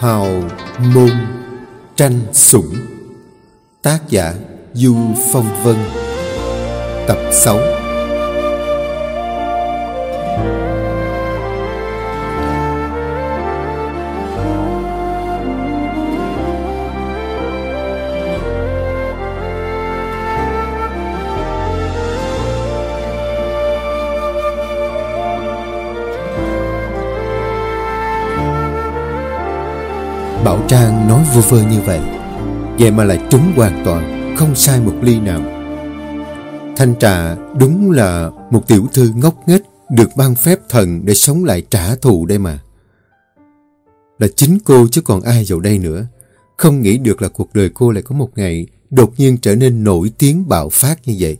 Hào Môn Tranh Sủng. Tác giả Du Phong Vân. Tập 6 Trang nói vô vơ như vậy. Vậy mà lại trúng hoàn toàn, Không sai một ly nào. Thanh Trà đúng là Một tiểu thư ngốc nghếch, Được ban phép thần để sống lại trả thù đây mà. Là chính cô chứ còn ai vào đây nữa. Không nghĩ được là cuộc đời cô lại có một ngày Đột nhiên trở nên nổi tiếng bạo phát như vậy.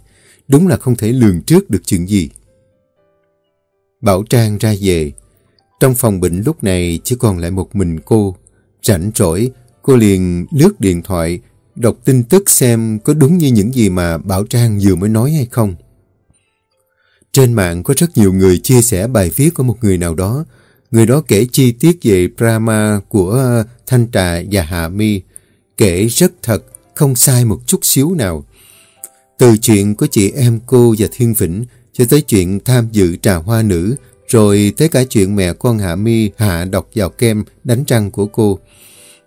Đúng là không thể lường trước được chuyện gì. Bảo Trang ra về. Trong phòng bệnh lúc này chỉ còn lại một mình cô. Rảnh rỗi, cô liền lướt điện thoại, đọc tin tức xem có đúng như những gì mà Bảo Trang vừa mới nói hay không. Trên mạng có rất nhiều người chia sẻ bài viết của một người nào đó. Người đó kể chi tiết về drama của ờ, Thanh Trà và Hạ Mi. Kể rất thật, không sai một chút xíu nào. Từ chuyện của chị em cô và Thiên Vĩnh cho tới chuyện tham dự trà hoa nữ, rồi tới cả chuyện mẹ con Hạ Mi hạ đọc vào kem đánh răng của cô.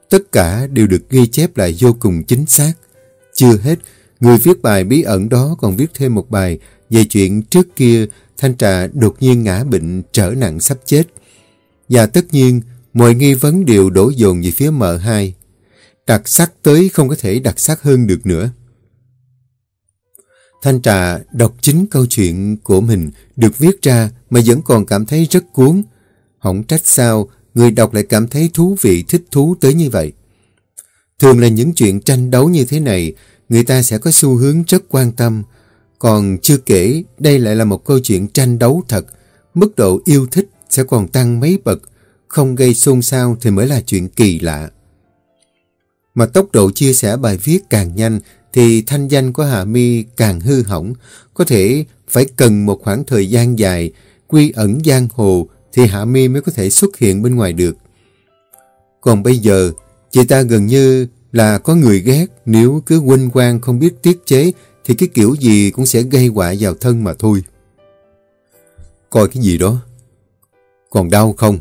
Tất cả đều được ghi chép lại vô cùng chính xác. Chưa hết, người viết bài bí ẩn đó còn viết thêm một bài về chuyện trước kia Thanh Trà đột nhiên ngã bệnh trở nặng sắp chết. Và tất nhiên, mọi nghi vấn đều đổ dồn về phía mợ hai. Đặc sắc tới không có thể đặc sắc hơn được nữa. Thanh Trà đọc chính câu chuyện của mình được viết ra mà vẫn còn cảm thấy rất cuốn. Không trách sao người đọc lại cảm thấy thú vị thích thú tới như vậy. Thường là những chuyện tranh đấu như thế này, người ta sẽ có xu hướng rất quan tâm. Còn chưa kể, đây lại là một câu chuyện tranh đấu thật. Mức độ yêu thích sẽ còn tăng mấy bậc. Không gây xôn xao thì mới là chuyện kỳ lạ. Mà tốc độ chia sẻ bài viết càng nhanh thì thanh danh của Hà Mi càng hư hỏng. Có thể phải cần một khoảng thời gian dài quy ẩn giang hồ thì Hạ Mi mới có thể xuất hiện bên ngoài được. Còn bây giờ, chị ta gần như là có người ghét nếu cứ huynh quang không biết tiết chế thì cái kiểu gì cũng sẽ gây họa vào thân mà thôi. Coi cái gì đó? Còn đau không?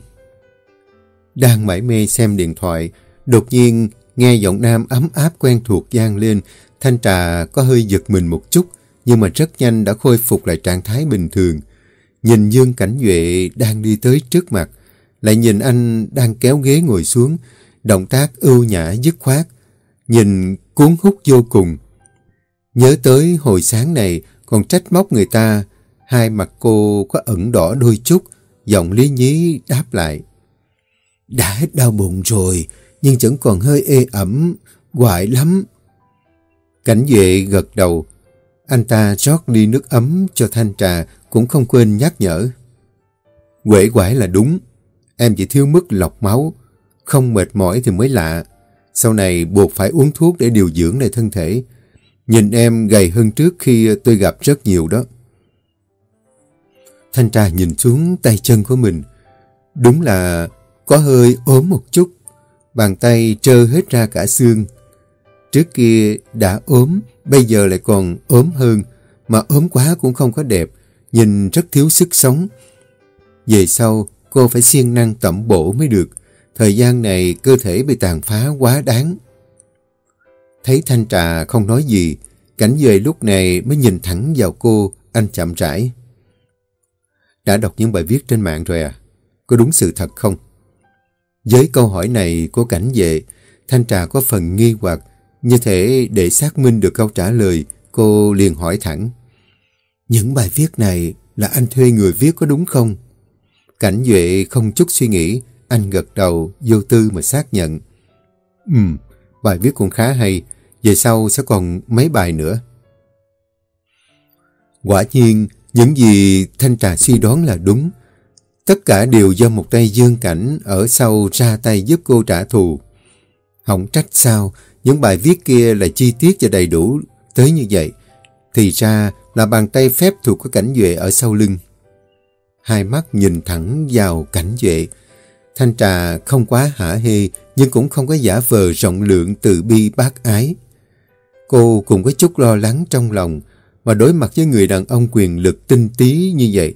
Đang mải mê xem điện thoại, đột nhiên nghe giọng nam ấm áp quen thuộc gian lên, thanh trà có hơi giật mình một chút, nhưng mà rất nhanh đã khôi phục lại trạng thái bình thường. Nhìn Dương Cảnh Duệ đang đi tới trước mặt, lại nhìn anh đang kéo ghế ngồi xuống, động tác ưu nhã dứt khoát, nhìn cuốn hút vô cùng. Nhớ tới hồi sáng này còn trách móc người ta, hai mặt cô có ẩn đỏ đôi chút, giọng lý nhí đáp lại. Đã hết đau bụng rồi, nhưng vẫn còn hơi ê ẩm, hoại lắm. Cảnh vệ gật đầu, anh ta rót ly nước ấm cho thanh trà cũng không quên nhắc nhở. Quể quải là đúng, em chỉ thiếu mức lọc máu, không mệt mỏi thì mới lạ. Sau này buộc phải uống thuốc để điều dưỡng lại thân thể. Nhìn em gầy hơn trước khi tôi gặp rất nhiều đó. Thanh tra nhìn xuống tay chân của mình. Đúng là có hơi ốm một chút. Bàn tay trơ hết ra cả xương. Trước kia đã ốm, bây giờ lại còn ốm hơn. Mà ốm quá cũng không có đẹp nhìn rất thiếu sức sống. Về sau, cô phải siêng năng tẩm bổ mới được. Thời gian này cơ thể bị tàn phá quá đáng. Thấy Thanh Trà không nói gì, cảnh về lúc này mới nhìn thẳng vào cô, anh chậm rãi. Đã đọc những bài viết trên mạng rồi à? Có đúng sự thật không? Với câu hỏi này của cảnh vệ, Thanh Trà có phần nghi hoặc, như thế để xác minh được câu trả lời, cô liền hỏi thẳng. Những bài viết này là anh thuê người viết có đúng không? Cảnh Duệ không chút suy nghĩ, anh gật đầu, vô tư mà xác nhận. Ừ, bài viết cũng khá hay, về sau sẽ còn mấy bài nữa. Quả nhiên, những gì Thanh Trà suy đoán là đúng. Tất cả đều do một tay dương cảnh ở sau ra tay giúp cô trả thù. Không trách sao, những bài viết kia là chi tiết và đầy đủ tới như vậy. Thì ra là bàn tay phép thuộc của cảnh vệ ở sau lưng. Hai mắt nhìn thẳng vào cảnh vệ. Thanh trà không quá hả hê, nhưng cũng không có giả vờ rộng lượng từ bi bác ái. Cô cũng có chút lo lắng trong lòng, mà đối mặt với người đàn ông quyền lực tinh tí như vậy,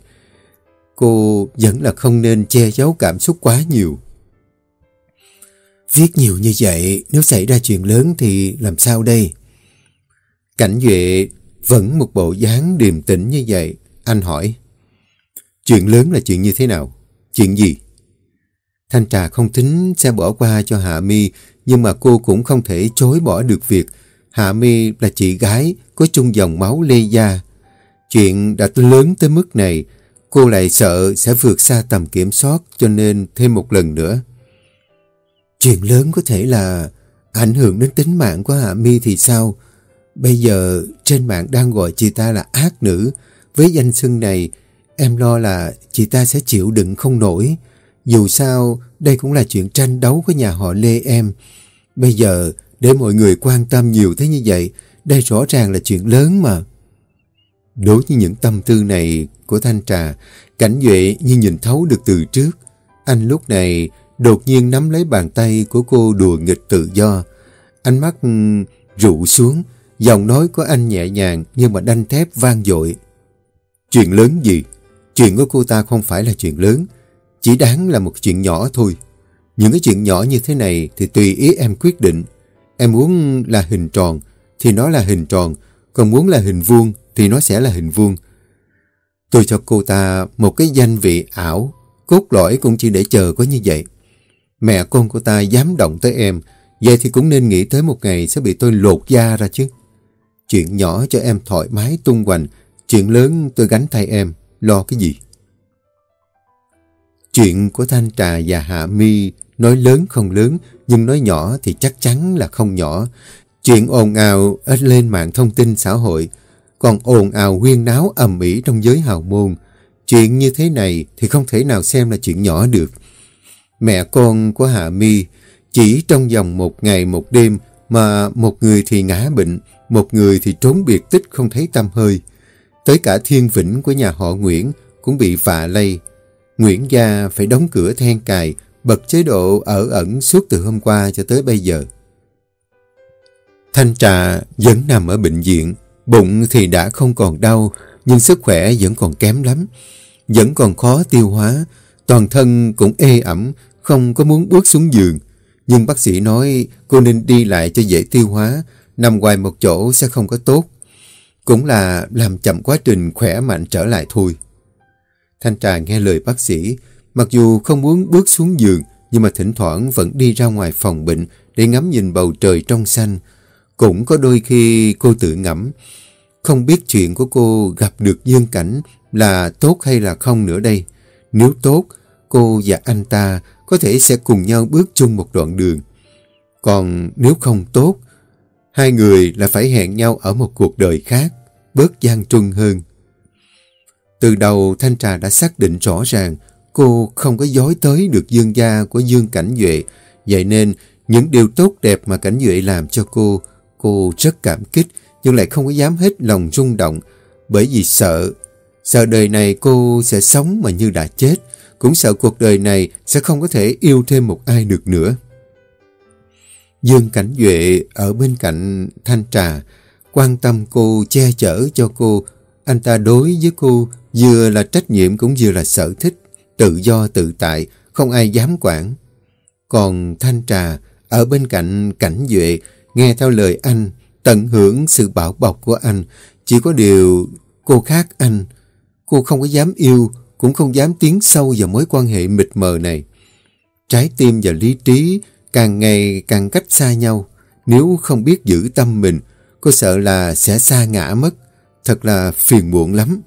cô vẫn là không nên che giấu cảm xúc quá nhiều. Viết nhiều như vậy, nếu xảy ra chuyện lớn thì làm sao đây? Cảnh Duệ vẫn một bộ dáng điềm tĩnh như vậy. Anh hỏi, chuyện lớn là chuyện như thế nào? Chuyện gì? Thanh Trà không tính sẽ bỏ qua cho Hạ Mi, nhưng mà cô cũng không thể chối bỏ được việc Hạ Mi là chị gái có chung dòng máu lê gia. Chuyện đã lớn tới mức này, cô lại sợ sẽ vượt xa tầm kiểm soát cho nên thêm một lần nữa. Chuyện lớn có thể là ảnh hưởng đến tính mạng của Hạ Mi thì sao? Bây giờ trên mạng đang gọi chị ta là ác nữ. Với danh xưng này, em lo là chị ta sẽ chịu đựng không nổi. Dù sao, đây cũng là chuyện tranh đấu của nhà họ Lê em. Bây giờ, để mọi người quan tâm nhiều thế như vậy, đây rõ ràng là chuyện lớn mà. Đối với những tâm tư này của Thanh Trà, cảnh Duệ như nhìn thấu được từ trước. Anh lúc này đột nhiên nắm lấy bàn tay của cô đùa nghịch tự do. Ánh mắt ừ, rụ xuống, giọng nói của anh nhẹ nhàng nhưng mà đanh thép vang dội. Chuyện lớn gì? Chuyện của cô ta không phải là chuyện lớn, chỉ đáng là một chuyện nhỏ thôi. Những cái chuyện nhỏ như thế này thì tùy ý em quyết định. Em muốn là hình tròn thì nó là hình tròn, còn muốn là hình vuông thì nó sẽ là hình vuông. Tôi cho cô ta một cái danh vị ảo, cốt lõi cũng chỉ để chờ có như vậy. Mẹ con của ta dám động tới em, vậy thì cũng nên nghĩ tới một ngày sẽ bị tôi lột da ra chứ. Chuyện nhỏ cho em thoải mái tung hoành, chuyện lớn tôi gánh thay em, lo cái gì? Chuyện của Thanh Trà và Hạ Mi nói lớn không lớn, nhưng nói nhỏ thì chắc chắn là không nhỏ. Chuyện ồn ào ít lên mạng thông tin xã hội, còn ồn ào huyên náo ầm ĩ trong giới hào môn. Chuyện như thế này thì không thể nào xem là chuyện nhỏ được. Mẹ con của Hạ Mi chỉ trong vòng một ngày một đêm mà một người thì ngã bệnh, một người thì trốn biệt tích không thấy tâm hơi. Tới cả thiên vĩnh của nhà họ Nguyễn cũng bị vạ lây. Nguyễn gia phải đóng cửa then cài, bật chế độ ở ẩn suốt từ hôm qua cho tới bây giờ. Thanh Trà vẫn nằm ở bệnh viện, bụng thì đã không còn đau, nhưng sức khỏe vẫn còn kém lắm. Vẫn còn khó tiêu hóa, toàn thân cũng ê ẩm, không có muốn bước xuống giường. Nhưng bác sĩ nói cô nên đi lại cho dễ tiêu hóa, nằm ngoài một chỗ sẽ không có tốt. Cũng là làm chậm quá trình khỏe mạnh trở lại thôi. Thanh Trà nghe lời bác sĩ, mặc dù không muốn bước xuống giường, nhưng mà thỉnh thoảng vẫn đi ra ngoài phòng bệnh để ngắm nhìn bầu trời trong xanh. Cũng có đôi khi cô tự ngẫm, không biết chuyện của cô gặp được Dương Cảnh là tốt hay là không nữa đây. Nếu tốt, cô và anh ta có thể sẽ cùng nhau bước chung một đoạn đường. Còn nếu không tốt, hai người là phải hẹn nhau ở một cuộc đời khác, bớt gian truân hơn. Từ đầu Thanh Trà đã xác định rõ ràng cô không có dối tới được dương gia của Dương Cảnh Duệ, vậy nên những điều tốt đẹp mà Cảnh Duệ làm cho cô, cô rất cảm kích nhưng lại không có dám hết lòng rung động bởi vì sợ, sợ đời này cô sẽ sống mà như đã chết, cũng sợ cuộc đời này sẽ không có thể yêu thêm một ai được nữa. Dương Cảnh Duệ ở bên cạnh Thanh Trà, quan tâm cô, che chở cho cô. Anh ta đối với cô vừa là trách nhiệm cũng vừa là sở thích, tự do tự tại, không ai dám quản. Còn Thanh Trà ở bên cạnh Cảnh Duệ, nghe theo lời anh, tận hưởng sự bảo bọc của anh. Chỉ có điều cô khác anh, cô không có dám yêu, cũng không dám tiến sâu vào mối quan hệ mịt mờ này. Trái tim và lý trí càng ngày càng cách xa nhau. Nếu không biết giữ tâm mình, cô sợ là sẽ xa ngã mất. Thật là phiền muộn lắm.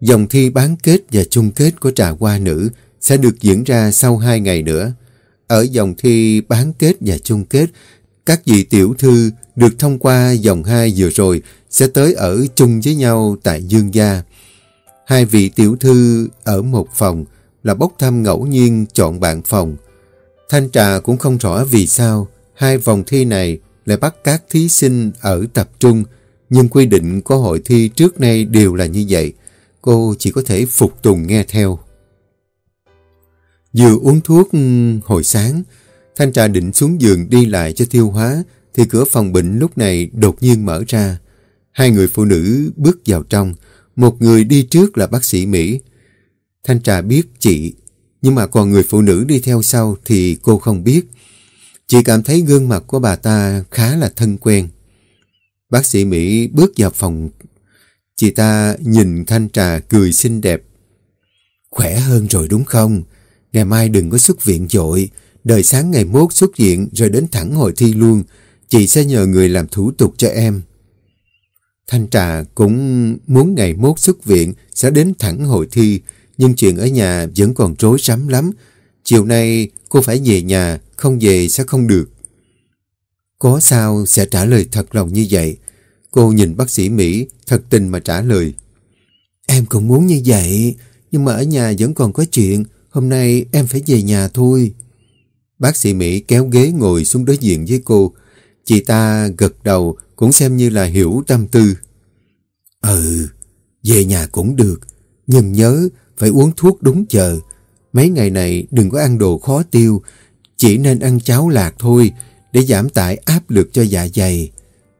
Dòng thi bán kết và chung kết của trà hoa nữ sẽ được diễn ra sau hai ngày nữa. Ở dòng thi bán kết và chung kết, các vị tiểu thư được thông qua dòng hai vừa rồi sẽ tới ở chung với nhau tại Dương Gia. Hai vị tiểu thư ở một phòng là bốc thăm ngẫu nhiên chọn bạn phòng. Thanh Trà cũng không rõ vì sao hai vòng thi này lại bắt các thí sinh ở tập trung, nhưng quy định của hội thi trước nay đều là như vậy. Cô chỉ có thể phục tùng nghe theo. Vừa uống thuốc ừ, hồi sáng, Thanh Trà định xuống giường đi lại cho tiêu hóa, thì cửa phòng bệnh lúc này đột nhiên mở ra. Hai người phụ nữ bước vào trong, một người đi trước là bác sĩ Mỹ. Thanh Trà biết chị, nhưng mà còn người phụ nữ đi theo sau thì cô không biết. Chị cảm thấy gương mặt của bà ta khá là thân quen. Bác sĩ Mỹ bước vào phòng. Chị ta nhìn Thanh Trà cười xinh đẹp. Khỏe hơn rồi đúng không? Ngày mai đừng có xuất viện dội. Đợi sáng ngày mốt xuất viện rồi đến thẳng hội thi luôn. Chị sẽ nhờ người làm thủ tục cho em. Thanh Trà cũng muốn ngày mốt xuất viện sẽ đến thẳng hội thi. Nhưng chuyện ở nhà vẫn còn rối rắm lắm. Chiều nay cô phải về nhà, không về sẽ không được. Có sao sẽ trả lời thật lòng như vậy. Cô nhìn bác sĩ Mỹ thật tình mà trả lời. Em cũng muốn như vậy, nhưng mà ở nhà vẫn còn có chuyện. Hôm nay em phải về nhà thôi. Bác sĩ Mỹ kéo ghế ngồi xuống đối diện với cô. Chị ta gật đầu cũng xem như là hiểu tâm tư. Ừ, về nhà cũng được. Nhưng nhớ phải uống thuốc đúng giờ. Mấy ngày này đừng có ăn đồ khó tiêu. Chỉ nên ăn cháo lạc thôi để giảm tải áp lực cho dạ dày.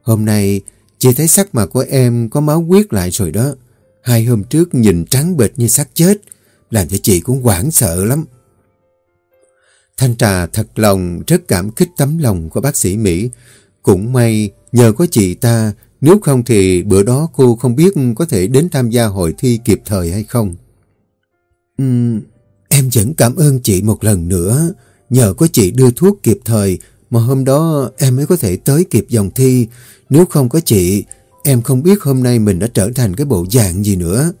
Hôm nay chị thấy sắc mặt của em có máu huyết lại rồi đó. Hai hôm trước nhìn trắng bệch như xác chết làm cho chị cũng hoảng sợ lắm. Thanh Trà thật lòng rất cảm kích tấm lòng của bác sĩ Mỹ. Cũng may nhờ có chị ta, nếu không thì bữa đó cô không biết có thể đến tham gia hội thi kịp thời hay không. Uhm, em vẫn cảm ơn chị một lần nữa. Nhờ có chị đưa thuốc kịp thời mà hôm đó em mới có thể tới kịp dòng thi. Nếu không có chị, em không biết hôm nay mình đã trở thành cái bộ dạng gì nữa.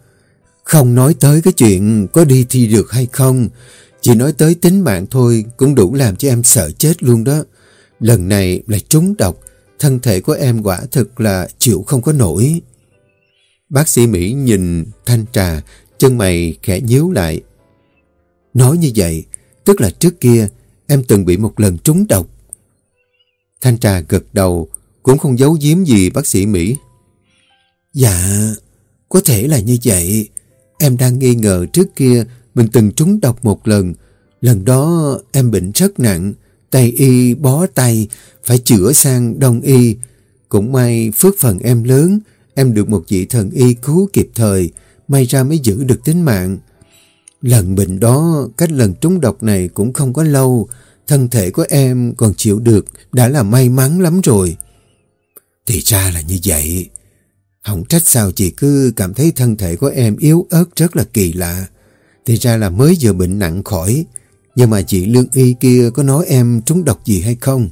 Không nói tới cái chuyện có đi thi được hay không. Chỉ nói tới tính mạng thôi cũng đủ làm cho em sợ chết luôn đó. Lần này là trúng độc. Thân thể của em quả thực là chịu không có nổi. Bác sĩ Mỹ nhìn thanh trà, chân mày khẽ nhíu lại. Nói như vậy, tức là trước kia em từng bị một lần trúng độc. Thanh trà gật đầu, cũng không giấu giếm gì bác sĩ Mỹ. Dạ, có thể là như vậy. Em đang nghi ngờ trước kia mình từng trúng độc một lần. Lần đó em bệnh rất nặng, tay y bó tay, phải chữa sang đông y. Cũng may phước phần em lớn, em được một vị thần y cứu kịp thời, may ra mới giữ được tính mạng. Lần bệnh đó, cách lần trúng độc này cũng không có lâu, thân thể của em còn chịu được, đã là may mắn lắm rồi. Thì ra là như vậy. Không trách sao chị cứ cảm thấy thân thể của em yếu ớt rất là kỳ lạ. Thì ra là mới vừa bệnh nặng khỏi. Nhưng mà chị lương y kia có nói em trúng độc gì hay không?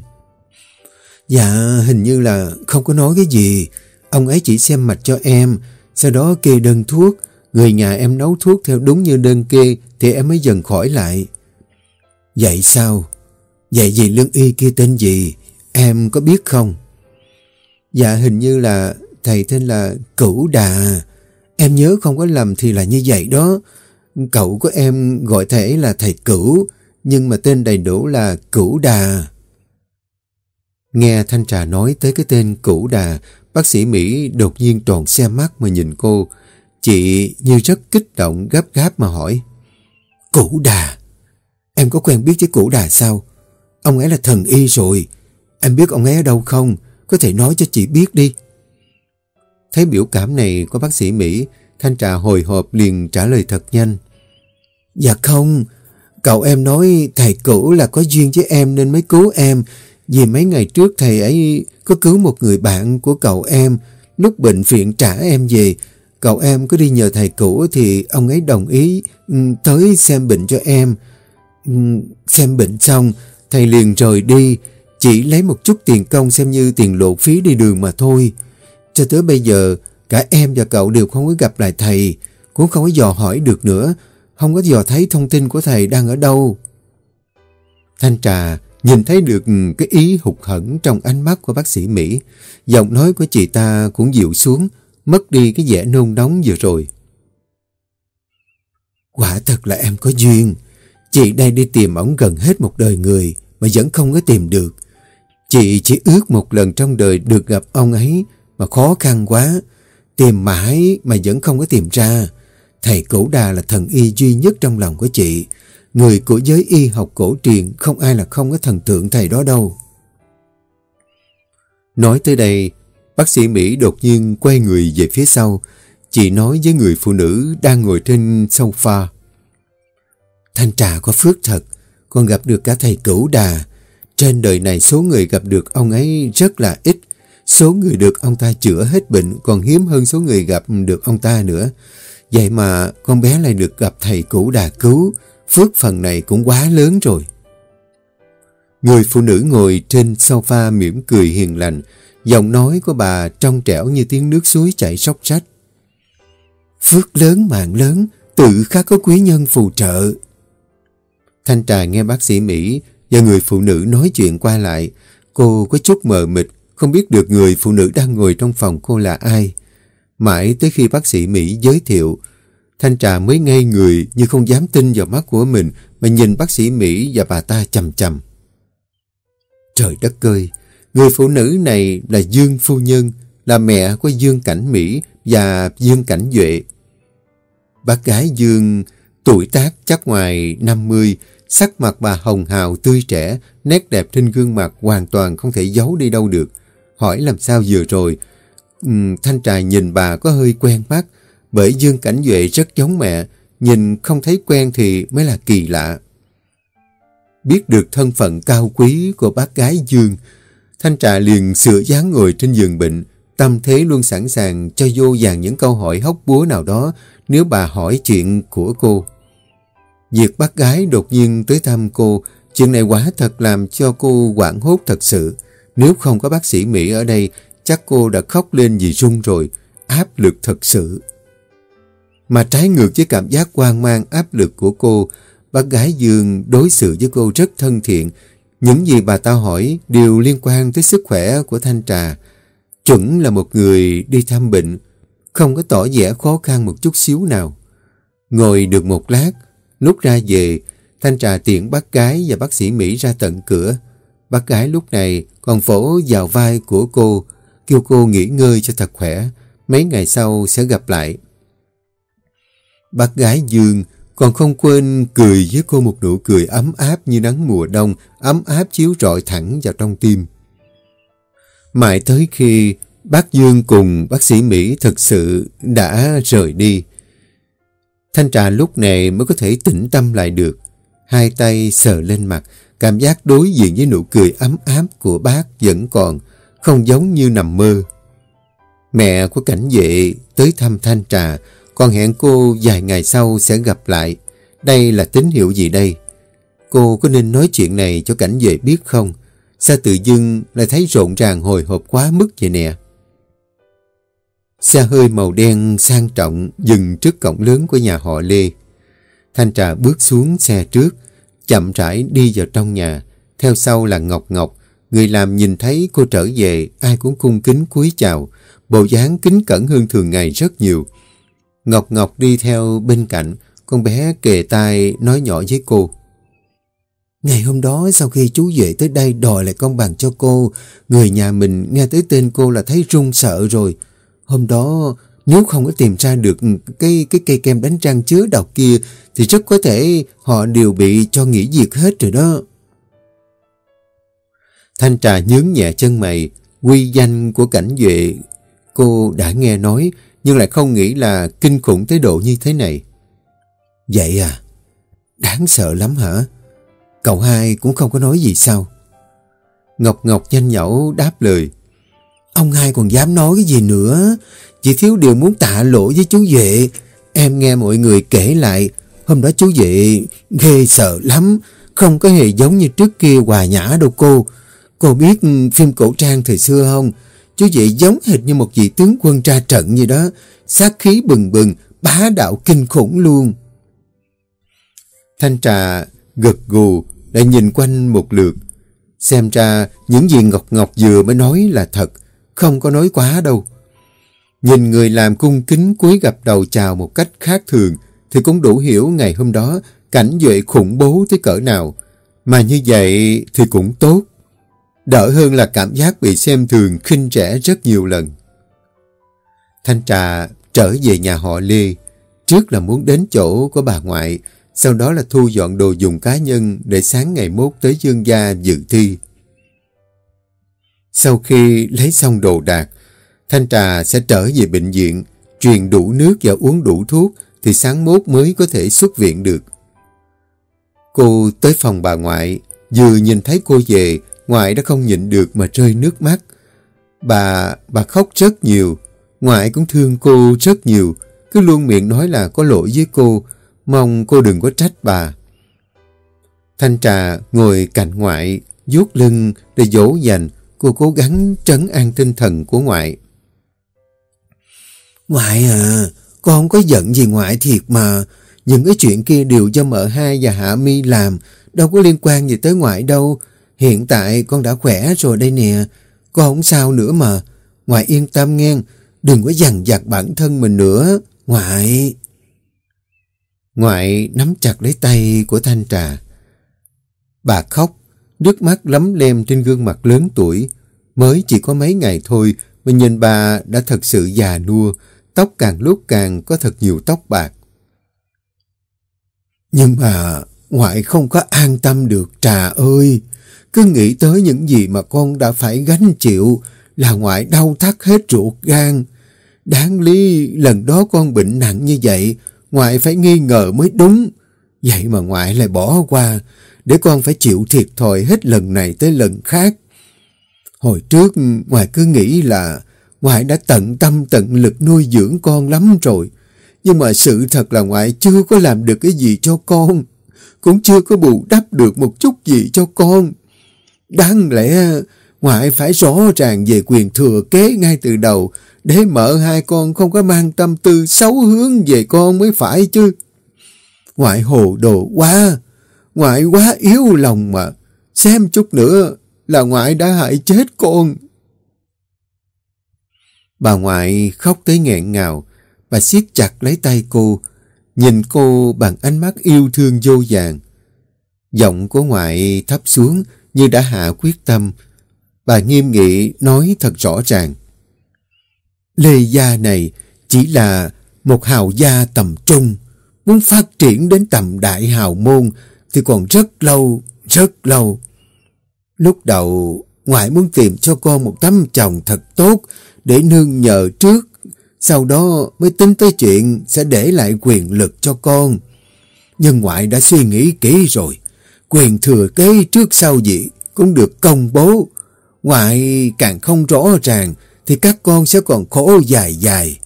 Dạ hình như là không có nói cái gì. Ông ấy chỉ xem mạch cho em. Sau đó kê đơn thuốc. Người nhà em nấu thuốc theo đúng như đơn kê thì em mới dần khỏi lại. Vậy sao? Vậy gì lương y kia tên gì? Em có biết không? Dạ hình như là thầy tên là Cửu Đà. Em nhớ không có lầm thì là như vậy đó. Cậu của em gọi thầy là thầy Cửu, nhưng mà tên đầy đủ là Cửu Đà. Nghe Thanh Trà nói tới cái tên Cửu Đà, bác sĩ Mỹ đột nhiên tròn xe mắt mà nhìn cô. Chị như rất kích động gấp gáp mà hỏi. Cửu Đà? Em có quen biết với Cửu Đà sao? Ông ấy là thần y rồi. Em biết ông ấy ở đâu không? Có thể nói cho chị biết đi. Thấy biểu cảm này của bác sĩ Mỹ, Thanh Trà hồi hộp liền trả lời thật nhanh. Dạ không, cậu em nói thầy cũ là có duyên với em nên mới cứu em. Vì mấy ngày trước thầy ấy có cứu một người bạn của cậu em, lúc bệnh viện trả em về. Cậu em có đi nhờ thầy cũ thì ông ấy đồng ý ừ, tới xem bệnh cho em. Ừ, xem bệnh xong, thầy liền rời đi, chỉ lấy một chút tiền công xem như tiền lộ phí đi đường mà thôi. Cho tới bây giờ, cả em và cậu đều không có gặp lại thầy, cũng không có dò hỏi được nữa, không có dò thấy thông tin của thầy đang ở đâu. Thanh Trà nhìn thấy được cái ý hụt hẫng trong ánh mắt của bác sĩ Mỹ. Giọng nói của chị ta cũng dịu xuống, mất đi cái vẻ nôn nóng vừa rồi. Quả thật là em có duyên. Chị đây đi tìm ổng gần hết một đời người mà vẫn không có tìm được. Chị chỉ ước một lần trong đời được gặp ông ấy mà khó khăn quá. Tìm mãi mà vẫn không có tìm ra. Thầy cổ Đà là thần y duy nhất trong lòng của chị. Người của giới y học cổ truyền không ai là không có thần tượng thầy đó đâu. Nói tới đây, bác sĩ Mỹ đột nhiên quay người về phía sau. Chị nói với người phụ nữ đang ngồi trên sofa. Thanh trà có phước thật, con gặp được cả thầy cửu đà. Trên đời này số người gặp được ông ấy rất là ít. Số người được ông ta chữa hết bệnh còn hiếm hơn số người gặp được ông ta nữa. Vậy mà con bé lại được gặp thầy cũ đà cứu, phước phần này cũng quá lớn rồi. Người phụ nữ ngồi trên sofa mỉm cười hiền lành, giọng nói của bà trong trẻo như tiếng nước suối chảy sóc sách. Phước lớn mạng lớn, tự khắc có quý nhân phù trợ. Thanh Trà nghe bác sĩ Mỹ và người phụ nữ nói chuyện qua lại, cô có chút mờ mịt, không biết được người phụ nữ đang ngồi trong phòng cô là ai. Mãi tới khi bác sĩ Mỹ giới thiệu, Thanh Trà mới ngây người như không dám tin vào mắt của mình mà nhìn bác sĩ Mỹ và bà ta chầm chầm. Trời đất ơi! Người phụ nữ này là Dương Phu Nhân, là mẹ của Dương Cảnh Mỹ và Dương Cảnh Duệ. Bác gái Dương tuổi tác chắc ngoài 50, sắc mặt bà hồng hào tươi trẻ, nét đẹp trên gương mặt hoàn toàn không thể giấu đi đâu được. Hỏi làm sao vừa rồi, um, Thanh Trà nhìn bà có hơi quen mắt, bởi Dương Cảnh Duệ rất giống mẹ, nhìn không thấy quen thì mới là kỳ lạ. Biết được thân phận cao quý của bác gái Dương, Thanh Trà liền sửa dáng ngồi trên giường bệnh, tâm thế luôn sẵn sàng cho vô vàng những câu hỏi hóc búa nào đó nếu bà hỏi chuyện của cô. Việc bác gái đột nhiên tới thăm cô, chuyện này quả thật làm cho cô quảng hốt thật sự. Nếu không có bác sĩ Mỹ ở đây, chắc cô đã khóc lên vì run rồi, áp lực thật sự. Mà trái ngược với cảm giác hoang mang áp lực của cô, bác gái Dương đối xử với cô rất thân thiện. Những gì bà ta hỏi đều liên quan tới sức khỏe của Thanh Trà. Chuẩn là một người đi thăm bệnh, không có tỏ vẻ khó khăn một chút xíu nào. Ngồi được một lát, lúc ra về, Thanh Trà tiện bác gái và bác sĩ Mỹ ra tận cửa. Bác gái lúc này còn vỗ vào vai của cô, kêu cô nghỉ ngơi cho thật khỏe. Mấy ngày sau sẽ gặp lại. Bác gái Dương còn không quên cười với cô một nụ cười ấm áp như nắng mùa đông, ấm áp chiếu rọi thẳng vào trong tim. Mãi tới khi bác Dương cùng bác sĩ Mỹ thực sự đã rời đi. Thanh trà lúc này mới có thể tĩnh tâm lại được. Hai tay sờ lên mặt, cảm giác đối diện với nụ cười ấm áp của bác vẫn còn, không giống như nằm mơ. Mẹ của cảnh vệ tới thăm Thanh trà, còn hẹn cô vài ngày sau sẽ gặp lại. Đây là tín hiệu gì đây? Cô có nên nói chuyện này cho cảnh vệ biết không? Sao tự dưng lại thấy rộn ràng hồi hộp quá mức vậy nè? Xe hơi màu đen sang trọng dừng trước cổng lớn của nhà họ Lê. Thanh Trà bước xuống xe trước, chậm rãi đi vào trong nhà. Theo sau là Ngọc Ngọc. Người làm nhìn thấy cô trở về, ai cũng cung kính cúi chào. Bộ dáng kính cẩn hơn thường ngày rất nhiều. Ngọc Ngọc đi theo bên cạnh, con bé kề tai nói nhỏ với cô. Ngày hôm đó sau khi chú về tới đây đòi lại công bằng cho cô, người nhà mình nghe tới tên cô là thấy run sợ rồi. Hôm đó nếu không có tìm ra được cái cái cây kem đánh răng chứa độc kia thì rất có thể họ đều bị cho nghỉ việc hết rồi đó. Thanh trà nhướng nhẹ chân mày, quy danh của cảnh vệ cô đã nghe nói nhưng lại không nghĩ là kinh khủng tới độ như thế này. Vậy à? Đáng sợ lắm hả? Cậu hai cũng không có nói gì sao? Ngọc Ngọc nhanh nhẩu đáp lời. Ông hai còn dám nói cái gì nữa? Chỉ thiếu điều muốn tạ lỗi với chú Duệ. Em nghe mọi người kể lại, hôm đó chú Duệ ghê sợ lắm, không có hề giống như trước kia hòa nhã đâu cô. Cô biết phim cổ trang thời xưa không? Chú Duệ giống hệt như một vị tướng quân ra trận như đó, sát khí bừng bừng, bá đạo kinh khủng luôn. Thanh trà gật gù, lại nhìn quanh một lượt. Xem ra những gì Ngọc Ngọc vừa mới nói là thật, không có nói quá đâu. Nhìn người làm cung kính cúi gặp đầu chào một cách khác thường thì cũng đủ hiểu ngày hôm đó cảnh vệ khủng bố tới cỡ nào. Mà như vậy thì cũng tốt. Đỡ hơn là cảm giác bị xem thường khinh rẻ rất nhiều lần. Thanh Trà trở về nhà họ Lê. Trước là muốn đến chỗ của bà ngoại, sau đó là thu dọn đồ dùng cá nhân để sáng ngày mốt tới dương gia dự thi. Sau khi lấy xong đồ đạc, Thanh Trà sẽ trở về bệnh viện, truyền đủ nước và uống đủ thuốc thì sáng mốt mới có thể xuất viện được. Cô tới phòng bà ngoại, vừa nhìn thấy cô về, ngoại đã không nhịn được mà rơi nước mắt. Bà, bà khóc rất nhiều, ngoại cũng thương cô rất nhiều, cứ luôn miệng nói là có lỗi với cô, mong cô đừng có trách bà. Thanh Trà ngồi cạnh ngoại, vuốt lưng để dỗ dành, cô cố gắng trấn an tinh thần của ngoại. Ngoại à, con không có giận gì ngoại thiệt mà. Những cái chuyện kia đều do mợ hai và Hạ Mi làm, đâu có liên quan gì tới ngoại đâu. Hiện tại con đã khỏe rồi đây nè, con không sao nữa mà. Ngoại yên tâm nghe, đừng có dằn vặt bản thân mình nữa, ngoại. Ngoại nắm chặt lấy tay của Thanh Trà. Bà khóc, nước mắt lấm lem trên gương mặt lớn tuổi. Mới chỉ có mấy ngày thôi mà nhìn bà đã thật sự già nua, tóc càng lúc càng có thật nhiều tóc bạc. Nhưng mà ngoại không có an tâm được trà ơi. Cứ nghĩ tới những gì mà con đã phải gánh chịu là ngoại đau thắt hết ruột gan. Đáng lý lần đó con bệnh nặng như vậy, ngoại phải nghi ngờ mới đúng. Vậy mà ngoại lại bỏ qua, để con phải chịu thiệt thòi hết lần này tới lần khác. Hồi trước ngoại cứ nghĩ là ngoại đã tận tâm tận lực nuôi dưỡng con lắm rồi. Nhưng mà sự thật là ngoại chưa có làm được cái gì cho con. Cũng chưa có bù đắp được một chút gì cho con. Đáng lẽ ngoại phải rõ ràng về quyền thừa kế ngay từ đầu để mở hai con không có mang tâm tư xấu hướng về con mới phải chứ. Ngoại hồ đồ quá, ngoại quá yếu lòng mà. Xem chút nữa là ngoại đã hại chết con. Bà ngoại khóc tới nghẹn ngào, bà siết chặt lấy tay cô, nhìn cô bằng ánh mắt yêu thương vô vàng. Giọng của ngoại thấp xuống như đã hạ quyết tâm. Bà nghiêm nghị nói thật rõ ràng. Lê Gia này chỉ là một hào gia tầm trung, muốn phát triển đến tầm đại hào môn thì còn rất lâu, rất lâu. Lúc đầu, ngoại muốn tìm cho con một tấm chồng thật tốt để nương nhờ trước, sau đó mới tính tới chuyện sẽ để lại quyền lực cho con. Nhưng ngoại đã suy nghĩ kỹ rồi, quyền thừa kế trước sau gì cũng được công bố. Ngoại càng không rõ ràng thì các con sẽ còn khổ dài dài.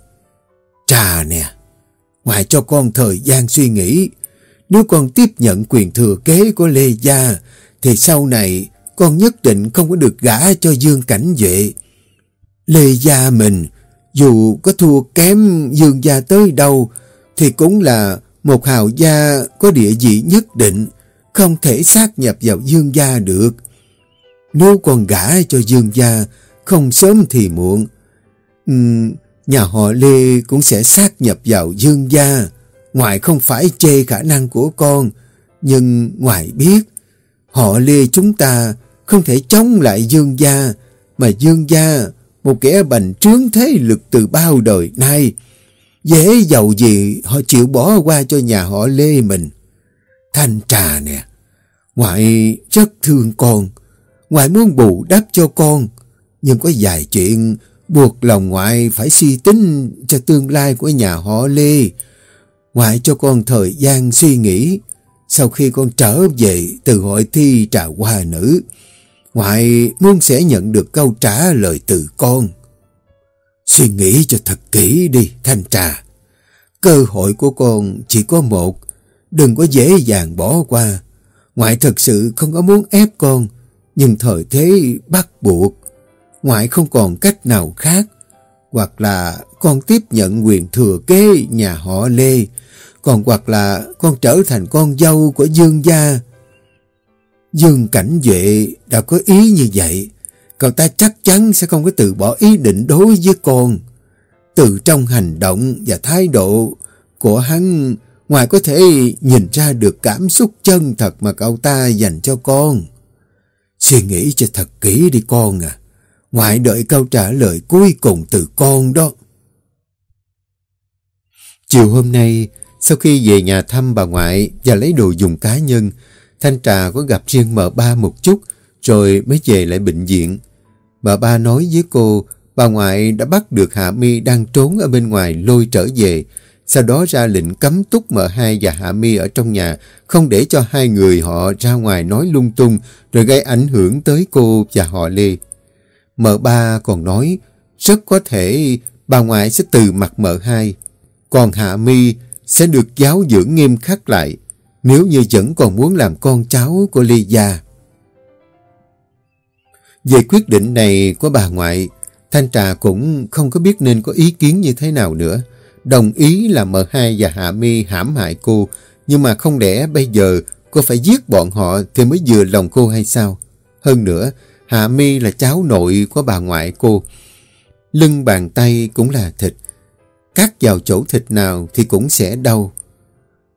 Trà nè, ngoại cho con thời gian suy nghĩ. Nếu con tiếp nhận quyền thừa kế của Lê Gia thì sau này con nhất định không có được gả cho Dương Cảnh Duệ. Lê Gia mình, dù có thua kém Dương Gia tới đâu, thì cũng là một hào gia có địa vị nhất định, không thể sát nhập vào Dương Gia được. Nếu con gả cho Dương Gia, không sớm thì muộn, uhm, nhà họ Lê cũng sẽ sát nhập vào Dương Gia. Ngoại không phải chê khả năng của con, nhưng ngoại biết, họ Lê chúng ta không thể chống lại Dương Gia, mà Dương Gia một kẻ bành trướng thế lực từ bao đời nay. Dễ giàu gì họ chịu bỏ qua cho nhà họ Lê mình. Thanh trà nè, ngoại rất thương con, ngoại muốn bù đắp cho con, nhưng có vài chuyện buộc lòng ngoại phải suy tính cho tương lai của nhà họ Lê. Ngoại cho con thời gian suy nghĩ, sau khi con trở về từ hội thi trà hoa nữ, Ngoại muốn sẽ nhận được câu trả lời từ con. Suy nghĩ cho thật kỹ đi, Thanh Trà. Cơ hội của con chỉ có một, đừng có dễ dàng bỏ qua. Ngoại thật sự không có muốn ép con, nhưng thời thế bắt buộc. Ngoại không còn cách nào khác, hoặc là con tiếp nhận quyền thừa kế nhà họ Lê, còn hoặc là con trở thành con dâu của Dương gia, Dương Cảnh Duệ đã có ý như vậy, cậu ta chắc chắn sẽ không có từ bỏ ý định đối với con. Từ trong hành động và thái độ của hắn, ngoài có thể nhìn ra được cảm xúc chân thật mà cậu ta dành cho con. Suy nghĩ cho thật kỹ đi con à, ngoại đợi câu trả lời cuối cùng từ con đó. Chiều hôm nay, Sau khi về nhà thăm bà ngoại và lấy đồ dùng cá nhân, Thanh Trà có gặp riêng mợ ba một chút, rồi mới về lại bệnh viện. Mợ ba nói với cô, bà ngoại đã bắt được Hạ Mi đang trốn ở bên ngoài lôi trở về, sau đó ra lệnh cấm túc mợ hai và Hạ Mi ở trong nhà, không để cho hai người họ ra ngoài nói lung tung, rồi gây ảnh hưởng tới cô và họ Lê. Mợ ba còn nói, rất có thể bà ngoại sẽ từ mặt mợ hai, còn Hạ Mi sẽ được giáo dưỡng nghiêm khắc lại, nếu như vẫn còn muốn làm con cháu của Ly Gia. Về quyết định này của bà ngoại, Thanh Trà cũng không có biết nên có ý kiến như thế nào nữa. Đồng ý là M2 và Hạ Mi hãm hại cô, nhưng mà không lẽ bây giờ cô phải giết bọn họ thì mới vừa lòng cô hay sao? Hơn nữa, Hạ Mi là cháu nội của bà ngoại cô. Lưng bàn tay cũng là thịt. Cắt vào chỗ thịt nào thì cũng sẽ đau.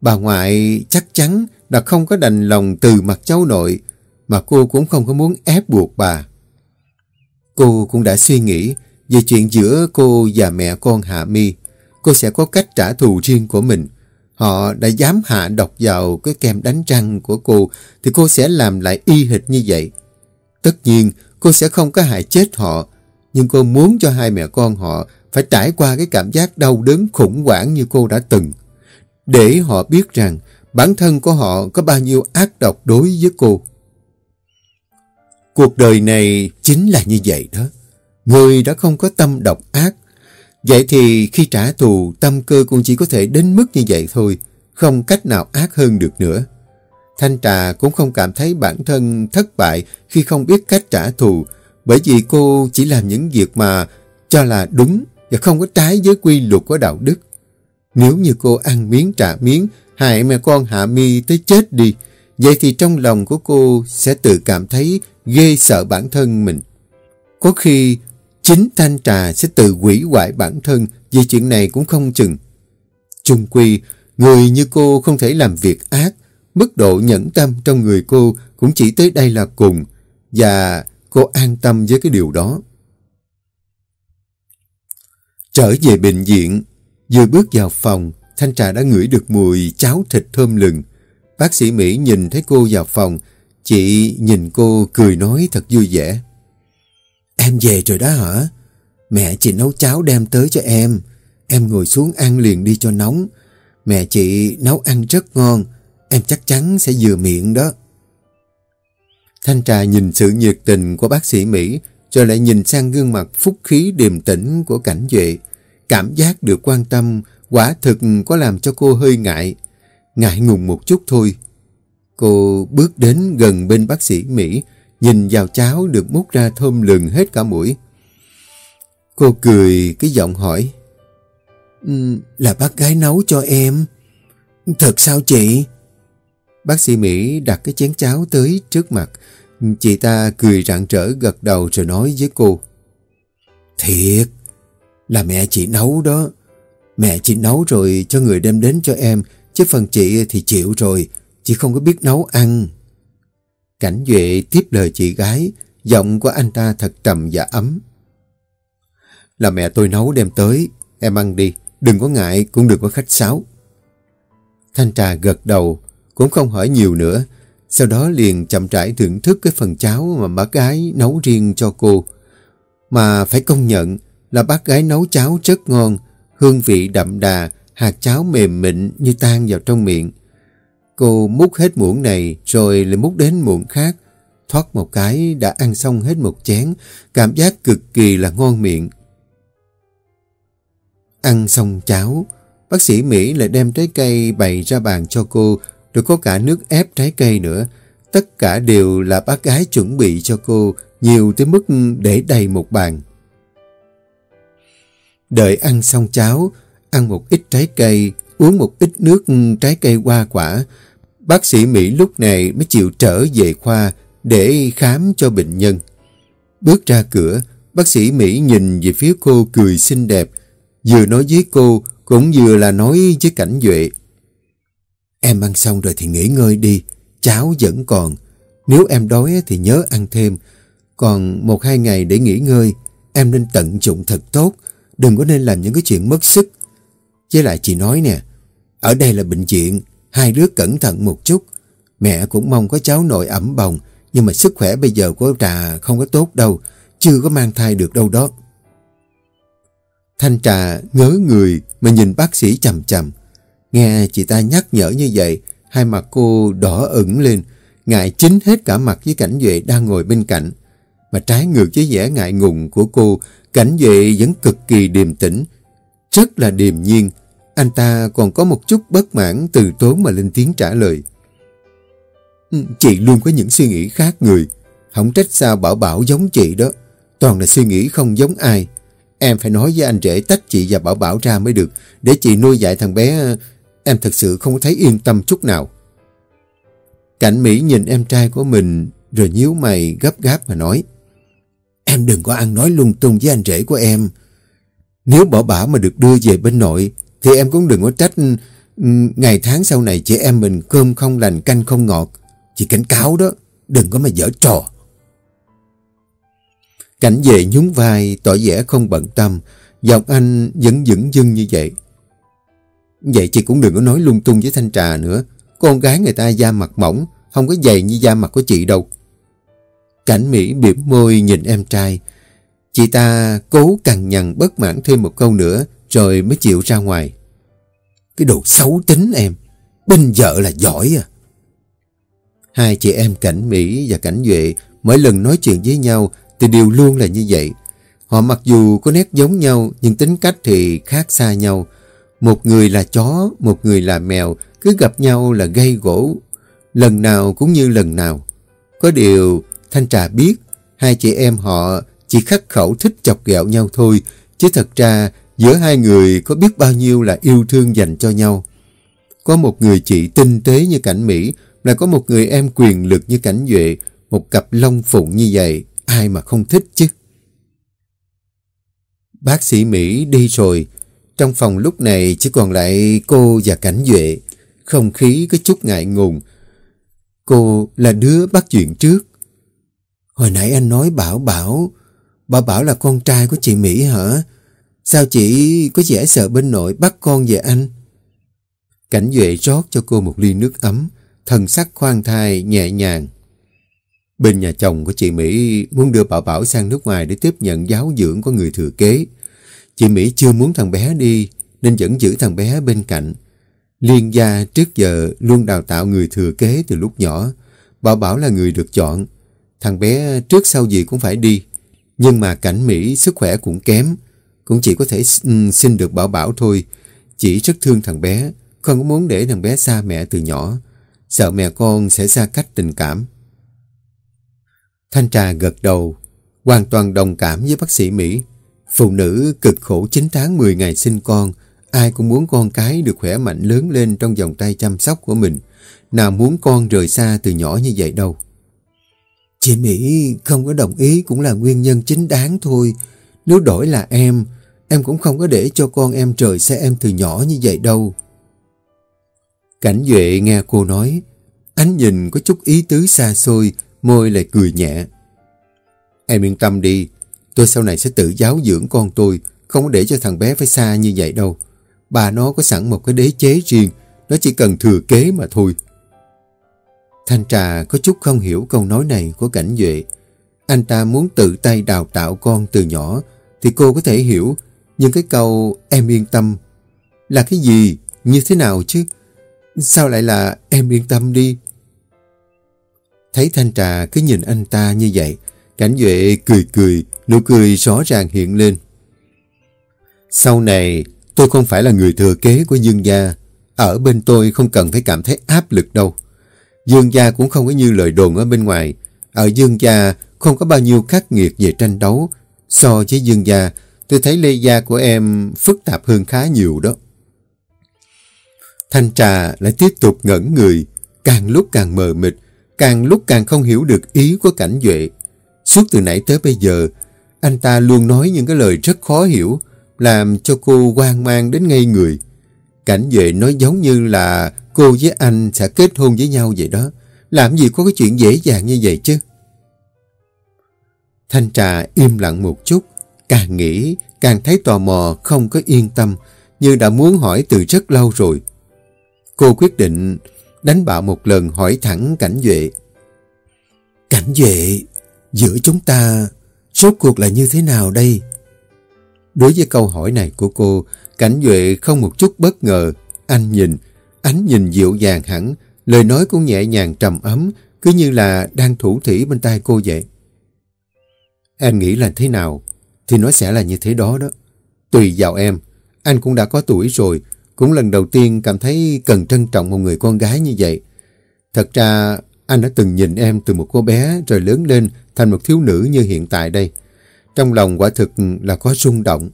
Bà ngoại chắc chắn là không có đành lòng từ mặt cháu nội, mà cô cũng không có muốn ép buộc bà. Cô cũng đã suy nghĩ về chuyện giữa cô và mẹ con Hạ Mi. Cô sẽ có cách trả thù riêng của mình. Họ đã dám hạ độc vào cái kem đánh răng của cô thì cô sẽ làm lại y hệt như vậy. Tất nhiên cô sẽ không có hại chết họ nhưng cô muốn cho hai mẹ con họ phải trải qua cái cảm giác đau đớn khủng hoảng như cô đã từng. Để họ biết rằng bản thân của họ có bao nhiêu ác độc đối với cô. Cuộc đời này chính là như vậy đó. Người đã không có tâm độc ác. Vậy thì khi trả thù, tâm cơ cũng chỉ có thể đến mức như vậy thôi. Không cách nào ác hơn được nữa. Thanh Trà cũng không cảm thấy bản thân thất bại khi không biết cách trả thù. Bởi vì cô chỉ làm những việc mà cho là đúng và không có trái với quy luật của đạo đức. Nếu như cô ăn miếng trả miếng, hại mẹ con Hạ Mi tới chết đi, vậy thì trong lòng của cô sẽ tự cảm thấy ghê sợ bản thân mình. Có khi chính Thanh Trà sẽ tự quỷ hoại bản thân vì chuyện này cũng không chừng. Trung quy, người như cô không thể làm việc ác, mức độ nhẫn tâm trong người cô cũng chỉ tới đây là cùng và cô an tâm với cái điều đó. Trở về bệnh viện, vừa bước vào phòng, Thanh Trà đã ngửi được mùi cháo thịt thơm lừng. Bác sĩ Mỹ nhìn thấy cô vào phòng, chị nhìn cô cười nói thật vui vẻ. Em về rồi đó hả? Mẹ chị nấu cháo đem tới cho em. Em ngồi xuống ăn liền đi cho nóng. Mẹ chị nấu ăn rất ngon. Em chắc chắn sẽ vừa miệng đó. Thanh Trà nhìn sự nhiệt tình của bác sĩ Mỹ rồi lại nhìn sang gương mặt phúc khí điềm tĩnh của cảnh vệ. Cảm giác được quan tâm quả thực có làm cho cô hơi ngại. Ngại ngùng một chút thôi. Cô bước đến gần bên bác sĩ Mỹ, nhìn vào cháo được múc ra thơm lừng hết cả mũi. Cô cười cái giọng hỏi. Um, là bác gái nấu cho em. Thật sao chị? Bác sĩ Mỹ đặt cái chén cháo tới trước mặt. Chị ta cười rạng rỡ gật đầu rồi nói với cô. Thiệt, là mẹ chị nấu đó. Mẹ chị nấu rồi cho người đem đến cho em, chứ phần chị thì chịu rồi, chị không có biết nấu ăn. Cảnh Duệ tiếp lời chị gái, giọng của anh ta thật trầm và ấm. Là mẹ tôi nấu đem tới, em ăn đi, đừng có ngại, cũng đừng có khách sáo. Thanh Trà gật đầu, cũng không hỏi nhiều nữa, sau đó liền chậm rãi thưởng thức cái phần cháo mà má gái nấu riêng cho cô. Mà phải công nhận là bác gái nấu cháo rất ngon, hương vị đậm đà, hạt cháo mềm mịn như tan vào trong miệng. Cô múc hết muỗng này rồi lại múc đến muỗng khác. Thoát một cái đã ăn xong hết một chén, cảm giác cực kỳ là ngon miệng. Ăn xong cháo, bác sĩ Mỹ lại đem trái cây bày ra bàn cho cô, rồi có cả nước ép trái cây nữa. Tất cả đều là bác gái chuẩn bị cho cô, nhiều tới mức để đầy một bàn. Đợi ăn xong cháo, ăn một ít trái cây, uống một ít nước trái cây hoa quả, bác sĩ Mỹ lúc này mới chịu trở về khoa để khám cho bệnh nhân. Bước ra cửa, bác sĩ Mỹ nhìn về phía cô cười xinh đẹp, vừa nói với cô cũng vừa là nói với Cảnh Duệ. Em ăn xong rồi thì nghỉ ngơi đi, cháo vẫn còn. Nếu em đói thì nhớ ăn thêm. Còn một hai ngày để nghỉ ngơi, em nên tận dụng thật tốt, đừng có nên làm những cái chuyện mất sức. Với lại chị nói nè, Ở đây là bệnh viện, hai đứa cẩn thận một chút. Mẹ cũng mong có cháu nội ẩm bồng, nhưng mà sức khỏe bây giờ của Trà không có tốt đâu, chưa có mang thai được đâu đó. Thanh Trà ngớ người mà nhìn bác sĩ chầm chầm. Nghe chị ta nhắc nhở như vậy, hai mặt cô đỏ ửng lên, ngại chính hết cả mặt với Cảnh vệ đang ngồi bên cạnh. Mà trái ngược với vẻ ngại ngùng của cô, Cảnh vệ vẫn cực kỳ điềm tĩnh, rất là điềm nhiên. Anh ta còn có một chút bất mãn từ tốn mà lên tiếng trả lời. Ừ, chị luôn có những suy nghĩ khác người. Không trách sao Bảo Bảo giống chị đó. Toàn là suy nghĩ không giống ai. Em phải nói với anh rể tách chị và Bảo Bảo ra mới được. Để chị nuôi dạy thằng bé, ờ, em thật sự không thấy yên tâm chút nào. Cảnh Mỹ nhìn em trai của mình rồi nhíu mày gấp gáp mà nói. Em đừng có ăn nói lung tung với anh rể của em. Nếu bỏ bả mà được đưa về bên nội thì em cũng đừng có trách ừ, ngày tháng sau này chị em mình cơm không lành canh không ngọt. Chị cảnh cáo đó, đừng có mà dở trò. Cảnh về nhún vai, tỏ vẻ không bận tâm, giọng anh vẫn dững dưng như vậy. Vậy chị cũng đừng có nói lung tung với Thanh Trà nữa. Con gái người ta da mặt mỏng, không có dày như da mặt của chị đâu. Cảnh Mỹ biểm môi nhìn em trai. Chị ta cố cằn nhằn bất mãn thêm một câu nữa, rồi mới chịu ra ngoài. Cái đồ xấu tính em, bên vợ là giỏi à. Hai chị em Cảnh Mỹ và Cảnh Duệ mỗi lần nói chuyện với nhau thì đều luôn là như vậy. Họ mặc dù có nét giống nhau nhưng tính cách thì khác xa nhau. Một người là chó, một người là mèo, cứ gặp nhau là gây gỗ. Lần nào cũng như lần nào. Có điều Thanh Trà biết hai chị em họ chỉ khắc khẩu thích chọc ghẹo nhau thôi chứ thật ra giữa hai người có biết bao nhiêu là yêu thương dành cho nhau. Có một người chị tinh tế như cảnh Mỹ là có một người em quyền lực như cảnh Duệ, một cặp long phụng như vậy, ai mà không thích chứ. Bác sĩ Mỹ đi rồi, trong phòng lúc này chỉ còn lại cô và cảnh Duệ, không khí có chút ngại ngùng. Cô là đứa bắt chuyện trước. Hồi nãy anh nói Bảo Bảo, Bảo Bảo là con trai của chị Mỹ hả? Sao chị có vẻ sợ bên nội bắt con về anh? Cảnh Duệ rót cho cô một ly nước ấm, thần sắc khoan thai, nhẹ nhàng. Bên nhà chồng của chị Mỹ muốn đưa Bảo Bảo sang nước ngoài để tiếp nhận giáo dưỡng của người thừa kế. Chị Mỹ chưa muốn thằng bé đi, nên vẫn giữ thằng bé bên cạnh. Liên gia trước giờ luôn đào tạo người thừa kế từ lúc nhỏ. Bảo Bảo là người được chọn. Thằng bé trước sau gì cũng phải đi. Nhưng mà cảnh Mỹ sức khỏe cũng kém. Cũng chỉ có thể ừ, xin được Bảo Bảo thôi. Chỉ rất thương thằng bé. Không có muốn để thằng bé xa mẹ từ nhỏ. Sợ mẹ con sẽ xa cách tình cảm. Thanh Trà gật đầu. Hoàn toàn đồng cảm với bác sĩ Mỹ. Phụ nữ cực khổ 9 tháng 10 ngày sinh con. Ai cũng muốn con cái được khỏe mạnh lớn lên trong vòng tay chăm sóc của mình. Nào muốn con rời xa từ nhỏ như vậy đâu. Chị Mỹ không có đồng ý cũng là nguyên nhân chính đáng thôi. Nếu đổi là em, em cũng không có để cho con em trời xa em từ nhỏ như vậy đâu. Cảnh Duệ nghe cô nói, ánh nhìn có chút ý tứ xa xôi, môi lại cười nhẹ. Em yên tâm đi, tôi sau này sẽ tự giáo dưỡng con tôi, không có để cho thằng bé phải xa như vậy đâu. Bà nó có sẵn một cái đế chế riêng, nó chỉ cần thừa kế mà thôi. Thanh Trà có chút không hiểu câu nói này của Cảnh Duệ. Anh ta muốn tự tay đào tạo con từ nhỏ thì cô có thể hiểu, nhưng cái câu em yên tâm là cái gì, như thế nào chứ? Sao lại là em yên tâm đi? Thấy Thanh Trà cứ nhìn anh ta như vậy, Cảnh Duệ cười cười, nụ cười rõ ràng hiện lên. Sau này, tôi không phải là người thừa kế của Dương Gia. Ở bên tôi không cần phải cảm thấy áp lực đâu. Dương Gia cũng không có như lời đồn ở bên ngoài. Ở Dương Gia không có bao nhiêu khắc nghiệt về tranh đấu. So với Dương Gia, tôi thấy Lê Gia của em phức tạp hơn khá nhiều đó. Thanh Trà lại tiếp tục ngẩn người, càng lúc càng mờ mịt, càng lúc càng không hiểu được ý của cảnh Duệ. Suốt từ nãy tới bây giờ, anh ta luôn nói những cái lời rất khó hiểu, làm cho cô hoang mang đến ngây người. Cảnh vệ nói giống như là cô với anh sẽ kết hôn với nhau vậy đó. Làm gì có cái chuyện dễ dàng như vậy chứ? Thanh Trà im lặng một chút, càng nghĩ, càng thấy tò mò, không có yên tâm, như đã muốn hỏi từ rất lâu rồi. Cô quyết định đánh bạo một lần hỏi thẳng Cảnh Duệ. Cảnh Duệ, giữa chúng ta rốt cuộc là như thế nào đây? Đối với câu hỏi này của cô, Cảnh Duệ không một chút bất ngờ. Anh nhìn, ánh nhìn dịu dàng hẳn, lời nói cũng nhẹ nhàng trầm ấm, cứ như là đang thủ thỉ bên tai cô vậy. Em nghĩ là thế nào, thì nó sẽ là như thế đó đó. Tùy vào em, anh cũng đã có tuổi rồi, cũng lần đầu tiên cảm thấy cần trân trọng một người con gái như vậy. Thật ra, anh đã từng nhìn em từ một cô bé rồi lớn lên thành một thiếu nữ như hiện tại đây. Trong lòng quả thực là có rung động.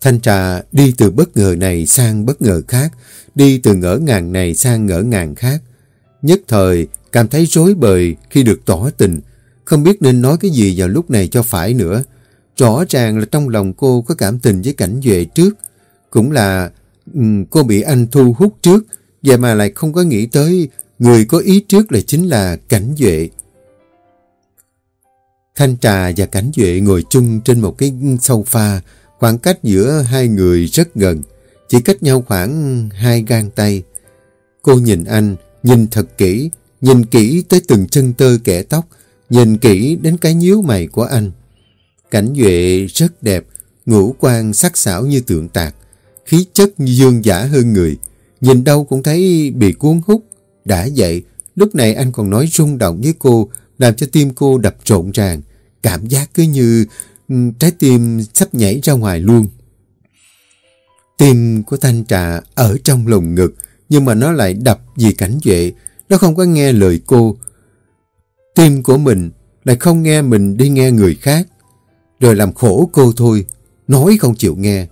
Thanh trà đi từ bất ngờ này sang bất ngờ khác, đi từ ngỡ ngàng này sang ngỡ ngàng khác. Nhất thời cảm thấy rối bời khi được tỏ tình, không biết nên nói cái gì vào lúc này cho phải nữa. Rõ ràng là trong lòng cô có cảm tình với cảnh vệ trước, cũng là um, cô bị anh thu hút trước, vậy mà lại không có nghĩ tới người có ý trước là chính là cảnh vệ. Thanh Trà và Cảnh Duệ ngồi chung trên một cái sofa, khoảng cách giữa hai người rất gần, chỉ cách nhau khoảng hai gang tay. Cô nhìn anh, nhìn thật kỹ, nhìn kỹ tới từng chân tơ kẻ tóc, nhìn kỹ đến cái nhíu mày của anh. Cảnh Duệ rất đẹp, ngũ quan sắc sảo như tượng tạc, khí chất như dương giả hơn người. Nhìn đâu cũng thấy bị cuốn hút. Đã vậy, lúc này anh còn nói rung động với cô, làm cho tim cô đập trộn ràng. Cảm giác cứ như ừ, trái tim sắp nhảy ra ngoài luôn. Tim của Thanh Trà ở trong lồng ngực, nhưng mà nó lại đập vì cảnh vệ. Nó không có nghe lời cô. Tim của mình lại không nghe mình đi nghe người khác. Rồi làm khổ cô thôi. Nói không chịu nghe.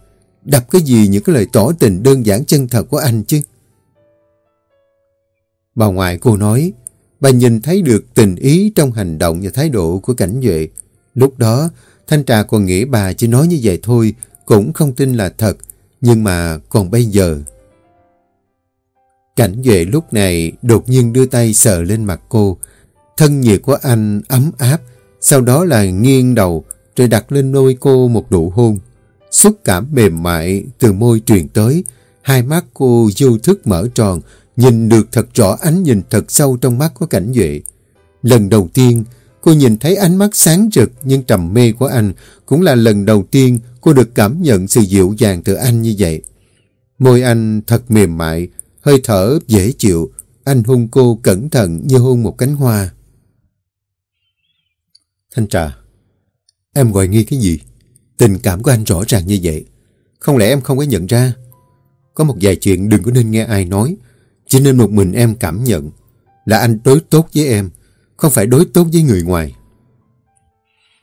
Đập cái gì những cái lời tỏ tình đơn giản chân thật của anh chứ. Bà ngoại cô nói, bà nhìn thấy được tình ý trong hành động và thái độ của cảnh vệ. Lúc đó, Thanh Trà còn nghĩ bà chỉ nói như vậy thôi, cũng không tin là thật. Nhưng mà còn bây giờ... Cảnh vệ lúc này đột nhiên đưa tay sờ lên mặt cô. Thân nhiệt của anh ấm áp, sau đó là nghiêng đầu rồi đặt lên môi cô một nụ hôn. Xúc cảm mềm mại từ môi truyền tới, hai mắt cô vô thức mở tròn, nhìn được thật rõ ánh nhìn thật sâu trong mắt của cảnh vệ. Lần đầu tiên, cô nhìn thấy ánh mắt sáng rực nhưng trầm mê của anh, cũng là lần đầu tiên cô được cảm nhận sự dịu dàng từ anh như vậy. Môi anh thật mềm mại, hơi thở dễ chịu, anh hôn cô cẩn thận như hôn một cánh hoa. Thanh Trà, em gọi nghi cái gì? Tình cảm của anh rõ ràng như vậy. Không lẽ em không có nhận ra? Có một vài chuyện đừng có nên nghe ai nói. Chỉ nên một mình em cảm nhận là anh đối tốt với em, không phải đối tốt với người ngoài.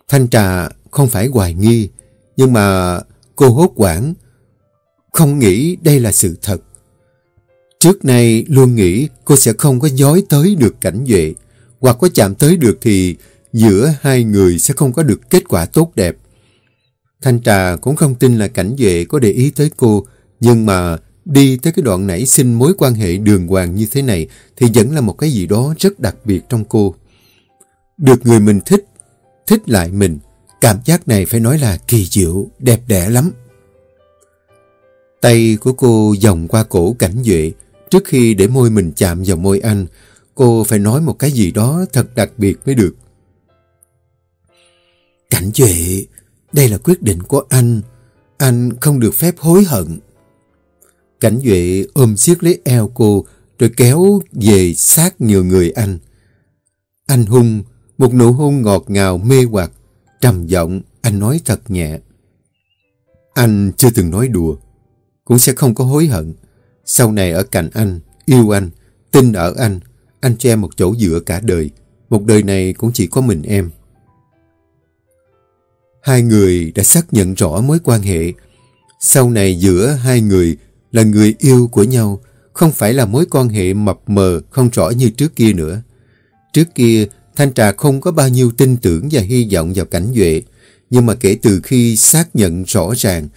Thanh Trà không phải hoài nghi, nhưng mà cô hốt quảng, không nghĩ đây là sự thật. Trước nay luôn nghĩ cô sẽ không có dối tới được cảnh vệ, hoặc có chạm tới được thì giữa hai người sẽ không có được kết quả tốt đẹp. Thanh Trà cũng không tin là cảnh vệ có để ý tới cô, nhưng mà đi tới cái đoạn nãy sinh mối quan hệ đường hoàng như thế này thì vẫn là một cái gì đó rất đặc biệt trong cô. Được người mình thích, thích lại mình, cảm giác này phải nói là kỳ diệu, đẹp đẽ lắm. Tay của cô vòng qua cổ cảnh vệ trước khi để môi mình chạm vào môi anh, cô phải nói một cái gì đó thật đặc biệt mới được. Cảnh vệ, đây là quyết định của anh, anh không được phép hối hận. Cảnh Duệ ôm siết lấy eo cô rồi kéo về sát nhiều người anh. Anh hung, một nụ hôn ngọt ngào mê hoặc, trầm giọng, anh nói thật nhẹ. Anh chưa từng nói đùa, cũng sẽ không có hối hận. Sau này ở cạnh anh, yêu anh, tin ở anh, anh cho em một chỗ dựa cả đời. Một đời này cũng chỉ có mình em. Hai người đã xác nhận rõ mối quan hệ. Sau này giữa hai người là người yêu của nhau, không phải là mối quan hệ mập mờ không rõ như trước kia nữa. Trước kia, Thanh Trà không có bao nhiêu tin tưởng và hy vọng vào cảnh Duệ, nhưng mà kể từ khi xác nhận rõ ràng,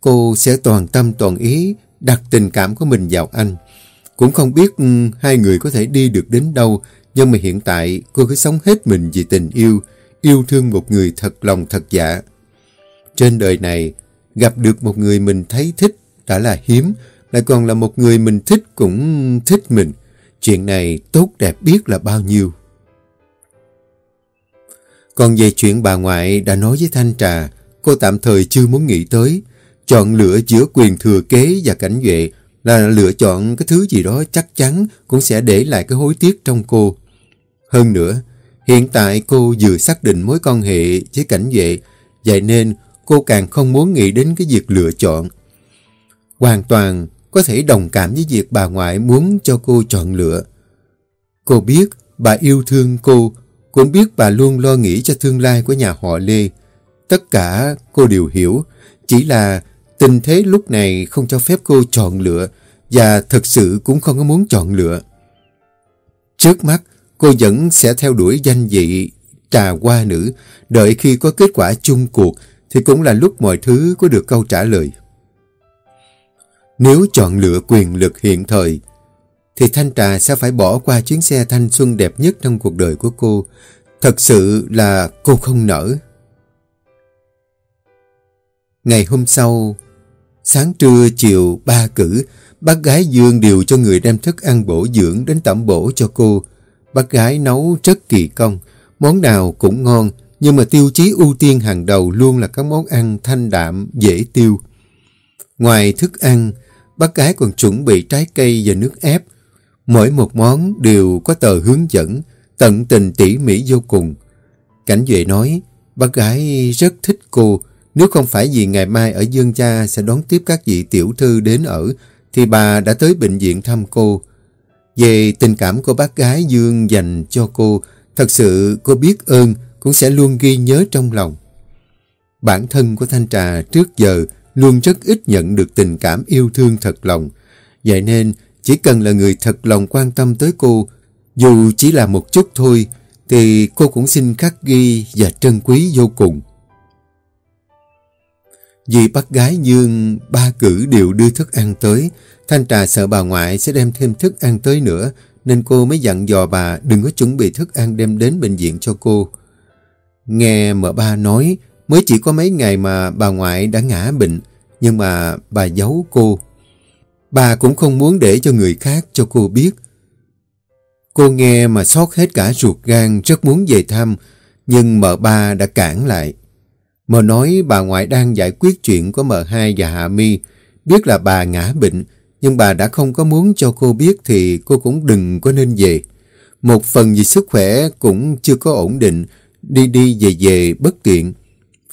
cô sẽ toàn tâm toàn ý đặt tình cảm của mình vào anh. Cũng không biết um, hai người có thể đi được đến đâu, nhưng mà hiện tại cô cứ sống hết mình vì tình yêu, yêu thương một người thật lòng thật dạ. Trên đời này, gặp được một người mình thấy thích đã là hiếm, lại còn là một người mình thích cũng thích mình. Chuyện này tốt đẹp biết là bao nhiêu. Còn về chuyện bà ngoại đã nói với Thanh Trà, cô tạm thời chưa muốn nghĩ tới. Chọn lựa giữa quyền thừa kế và cảnh vệ là lựa chọn cái thứ gì đó chắc chắn cũng sẽ để lại cái hối tiếc trong cô. Hơn nữa, hiện tại cô vừa xác định mối quan hệ với cảnh vệ, vậy nên cô càng không muốn nghĩ đến cái việc lựa chọn. Hoàn toàn có thể đồng cảm với việc bà ngoại muốn cho cô chọn lựa. Cô biết bà yêu thương cô, cũng biết bà luôn lo nghĩ cho tương lai của nhà họ Lê. Tất cả cô đều hiểu, chỉ là tình thế lúc này không cho phép cô chọn lựa và thật sự cũng không có muốn chọn lựa. Trước mắt, cô vẫn sẽ theo đuổi danh vị trà hoa nữ, đợi khi có kết quả chung cuộc thì cũng là lúc mọi thứ có được câu trả lời. Nếu chọn lựa quyền lực hiện thời, thì Thanh Trà sẽ phải bỏ qua chuyến xe thanh xuân đẹp nhất trong cuộc đời của cô. Thật sự là cô không nỡ. Ngày hôm sau, sáng trưa chiều ba cử, bác gái Dương điều cho người đem thức ăn bổ dưỡng đến tẩm bổ cho cô. Bác gái nấu rất kỳ công, món nào cũng ngon, nhưng mà tiêu chí ưu tiên hàng đầu luôn là các món ăn thanh đạm, dễ tiêu. Ngoài thức ăn, bác gái còn chuẩn bị trái cây và nước ép. Mỗi một món đều có tờ hướng dẫn, tận tình tỉ mỉ vô cùng. Cảnh Duệ nói, bác gái rất thích cô, nếu không phải vì ngày mai ở Dương Cha sẽ đón tiếp các vị tiểu thư đến ở, thì bà đã tới bệnh viện thăm cô. Về tình cảm của bác gái Dương dành cho cô, thật sự cô biết ơn, cũng sẽ luôn ghi nhớ trong lòng. Bản thân của Thanh Trà trước giờ luôn rất ít nhận được tình cảm yêu thương thật lòng. Vậy nên, chỉ cần là người thật lòng quan tâm tới cô, dù chỉ là một chút thôi, thì cô cũng xin khắc ghi và trân quý vô cùng. Vì bác gái Dương ba cử đều đưa thức ăn tới, Thanh Trà sợ bà ngoại sẽ đem thêm thức ăn tới nữa, nên cô mới dặn dò bà đừng có chuẩn bị thức ăn đem đến bệnh viện cho cô. Nghe mở ba nói, mới chỉ có mấy ngày mà bà ngoại đã ngã bệnh, nhưng mà bà giấu cô. Bà cũng không muốn để cho người khác cho cô biết. Cô nghe mà xót hết cả ruột gan rất muốn về thăm, nhưng mợ ba đã cản lại. Mợ nói bà ngoại đang giải quyết chuyện của mợ hai và Hạ Mi, biết là bà ngã bệnh, nhưng bà đã không có muốn cho cô biết thì cô cũng đừng có nên về. Một phần vì sức khỏe cũng chưa có ổn định, đi đi về về bất tiện.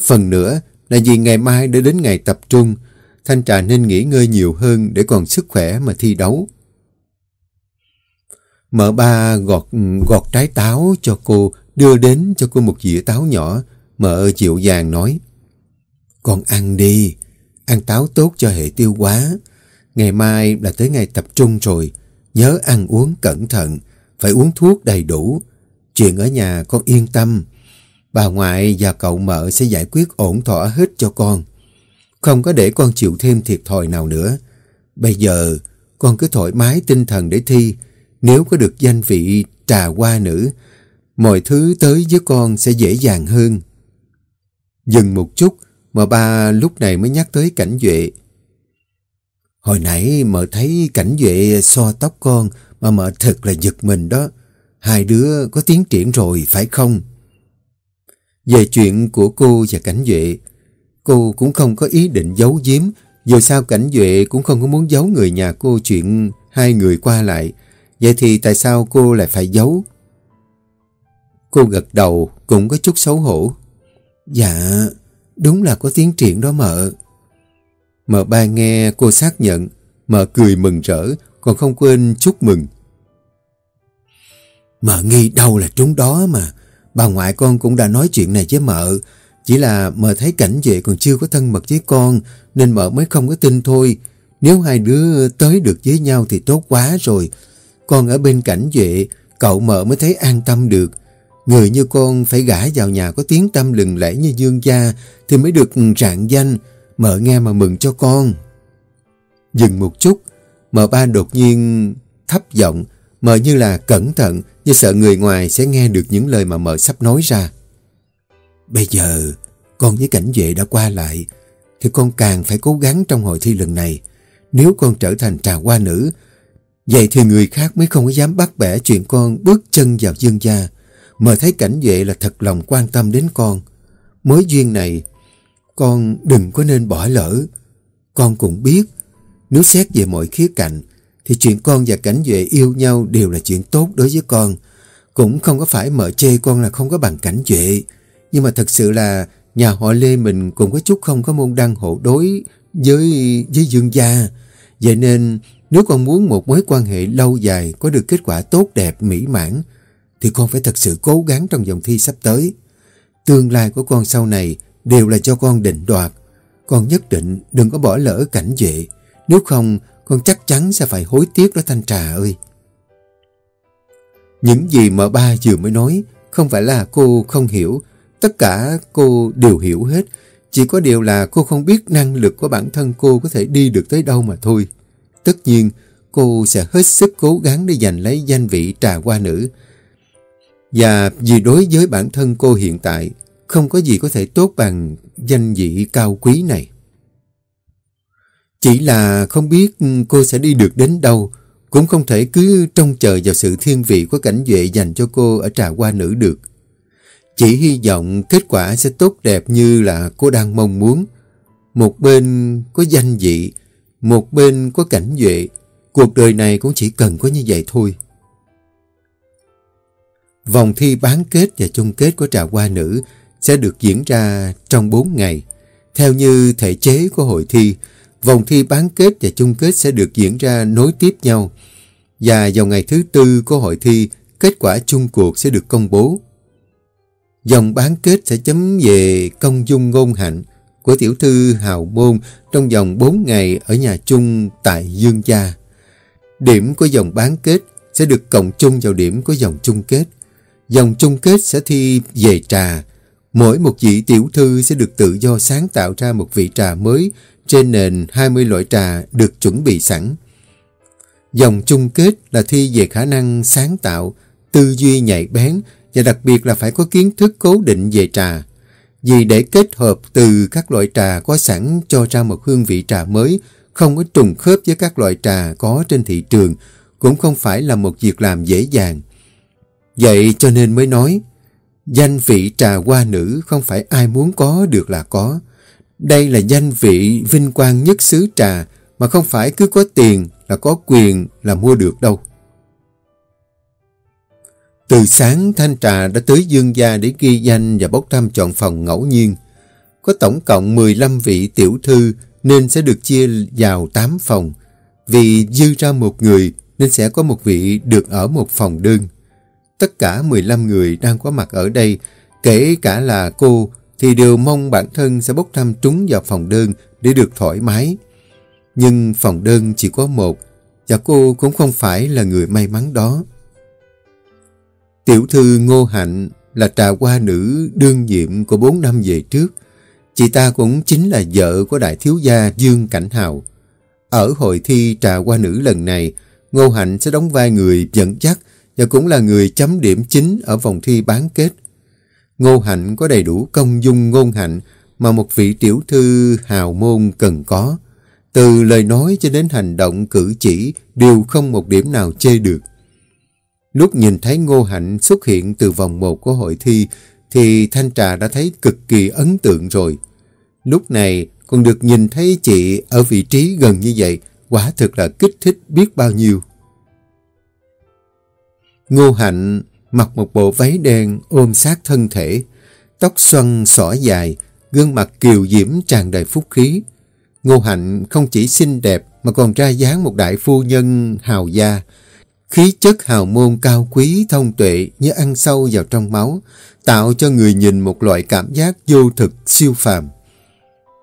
Phần nữa là vì ngày mai đã đến ngày tập trung, Thanh Trà nên nghỉ ngơi nhiều hơn để còn sức khỏe mà thi đấu. mở ba gọt, gọt trái táo cho cô, đưa đến cho cô một dĩa táo nhỏ. Mợ dịu dàng nói, Con ăn đi, ăn táo tốt cho hệ tiêu hóa. Ngày mai là tới ngày tập trung rồi, nhớ ăn uống cẩn thận, phải uống thuốc đầy đủ. Chuyện ở nhà con yên tâm, bà ngoại và cậu mợ sẽ giải quyết ổn thỏa hết cho con. Không có để con chịu thêm thiệt thòi nào nữa. Bây giờ, con cứ thoải mái tinh thần để thi. Nếu có được danh vị trà hoa nữ, mọi thứ tới với con sẽ dễ dàng hơn. Dừng một chút, mà ba lúc này mới nhắc tới cảnh duệ. Hồi nãy mợ thấy cảnh duệ so tóc con mà mợ thật là giật mình đó. Hai đứa có tiến triển rồi phải không? Về chuyện của cô và cảnh duệ, cô cũng không có ý định giấu giếm. Dù sao cảnh duệ cũng không có muốn giấu người nhà cô chuyện hai người qua lại. Vậy thì tại sao cô lại phải giấu? Cô gật đầu cũng có chút xấu hổ. Dạ, đúng là có tiến triển đó mợ. Mợ ba nghe cô xác nhận, mợ cười mừng rỡ, còn không quên chúc mừng. Mợ nghi đâu là trúng đó mà. Bà ngoại con cũng đã nói chuyện này với mợ. Chỉ là mợ thấy cảnh vệ còn chưa có thân mật với con, nên mợ mới không có tin thôi. Nếu hai đứa tới được với nhau thì tốt quá rồi. Con ở bên cảnh vệ, cậu mợ mới thấy an tâm được. Người như con phải gả vào nhà có tiếng tâm lừng lẫy như dương gia thì mới được rạng danh, mợ nghe mà mừng cho con. Dừng một chút, mợ ba đột nhiên thấp giọng, mợ như là cẩn thận, như sợ người ngoài sẽ nghe được những lời mà mợ sắp nói ra. Bây giờ, con với cảnh vệ đã qua lại, thì con càng phải cố gắng trong hội thi lần này. Nếu con trở thành trà hoa nữ, vậy thì người khác mới không có dám bắt bẻ chuyện con bước chân vào dương gia. Mờ thấy cảnh vệ là thật lòng quan tâm đến con. Mối duyên này, con đừng có nên bỏ lỡ. Con cũng biết, nếu xét về mọi khía cạnh, thì chuyện con và cảnh vệ yêu nhau đều là chuyện tốt đối với con. Cũng không có phải mở chê con là không có bằng cảnh vệ. Nhưng mà thật sự là nhà họ Lê mình cũng có chút không có môn đăng hộ đối với, với dương gia. Vậy nên nếu con muốn một mối quan hệ lâu dài có được kết quả tốt đẹp, mỹ mãn, thì con phải thật sự cố gắng trong vòng thi sắp tới. Tương lai của con sau này đều là cho con định đoạt. Con nhất định đừng có bỏ lỡ cảnh vệ. Nếu không, con chắc chắn sẽ phải hối tiếc đó Thanh Trà ơi. Những gì mà ba vừa mới nói không phải là cô không hiểu. Tất cả cô đều hiểu hết. Chỉ có điều là cô không biết năng lực của bản thân cô có thể đi được tới đâu mà thôi. Tất nhiên, cô sẽ hết sức cố gắng để giành lấy danh vị trà hoa nữ. Và vì đối với bản thân cô hiện tại, không có gì có thể tốt bằng danh vị cao quý này. Chỉ là không biết ừ, cô sẽ đi được đến đâu, cũng không thể cứ trông chờ vào sự thiên vị của cảnh vệ dành cho cô ở trà hoa nữ được. Chỉ hy vọng kết quả sẽ tốt đẹp như là cô đang mong muốn. Một bên có danh vị, một bên có cảnh vệ, cuộc đời này cũng chỉ cần có như vậy thôi. Vòng thi bán kết và chung kết của trà hoa nữ sẽ được diễn ra trong 4 ngày. Theo như thể chế của hội thi, vòng thi bán kết và chung kết sẽ được diễn ra nối tiếp nhau. Và vào ngày thứ tư của hội thi, kết quả chung cuộc sẽ được công bố. Dòng bán kết sẽ chấm về công dung ngôn hạnh của tiểu thư Hào Môn trong vòng 4 ngày ở nhà chung tại Dương Gia. Điểm của dòng bán kết sẽ được cộng chung vào điểm của dòng chung kết. Dòng chung kết sẽ thi về trà. Mỗi một vị tiểu thư sẽ được tự do sáng tạo ra một vị trà mới trên nền 20 loại trà được chuẩn bị sẵn. Dòng chung kết là thi về khả năng sáng tạo, tư duy nhạy bén và đặc biệt là phải có kiến thức cố định về trà. Vì để kết hợp từ các loại trà có sẵn cho ra một hương vị trà mới không có trùng khớp với các loại trà có trên thị trường cũng không phải là một việc làm dễ dàng. Vậy cho nên mới nói danh vị trà hoa nữ không phải ai muốn có được là có. Đây là danh vị vinh quang nhất xứ trà mà không phải cứ có tiền là có quyền là mua được đâu. Từ sáng Thanh Trà đã tới Dương Gia để ghi danh và bốc thăm chọn phòng ngẫu nhiên. Có tổng cộng 15 vị tiểu thư nên sẽ được chia vào 8 phòng. Vì dư ra một người nên sẽ có một vị được ở một phòng đơn. Tất cả 15 người đang có mặt ở đây, kể cả là cô, thì đều mong bản thân sẽ bốc thăm trúng vào phòng đơn để được thoải mái. Nhưng phòng đơn chỉ có một, và cô cũng không phải là người may mắn đó. Tiểu thư Ngô Hạnh là trà hoa nữ đương nhiệm của 4 năm về trước. Chị ta cũng chính là vợ của đại thiếu gia Dương Cảnh Hào. Ở hội thi trà hoa nữ lần này, Ngô Hạnh sẽ đóng vai người dẫn dắt và cũng là người chấm điểm chính ở vòng thi bán kết. Ngô Hạnh có đầy đủ công dung ngôn hạnh mà một vị tiểu thư hào môn cần có. Từ lời nói cho đến hành động cử chỉ đều không một điểm nào chê được. Lúc nhìn thấy Ngô Hạnh xuất hiện từ vòng một của hội thi, thì Thanh Trà đã thấy cực kỳ ấn tượng rồi. Lúc này, còn được nhìn thấy chị ở vị trí gần như vậy, quả thực là kích thích biết bao nhiêu. Ngô Hạnh mặc một bộ váy đen ôm sát thân thể, tóc xoăn xõa dài, gương mặt kiều diễm tràn đầy phúc khí. Ngô Hạnh không chỉ xinh đẹp mà còn ra dáng một đại phu nhân hào gia, khí chất hào môn cao quý thông tuệ như ăn sâu vào trong máu, tạo cho người nhìn một loại cảm giác vô thực siêu phàm.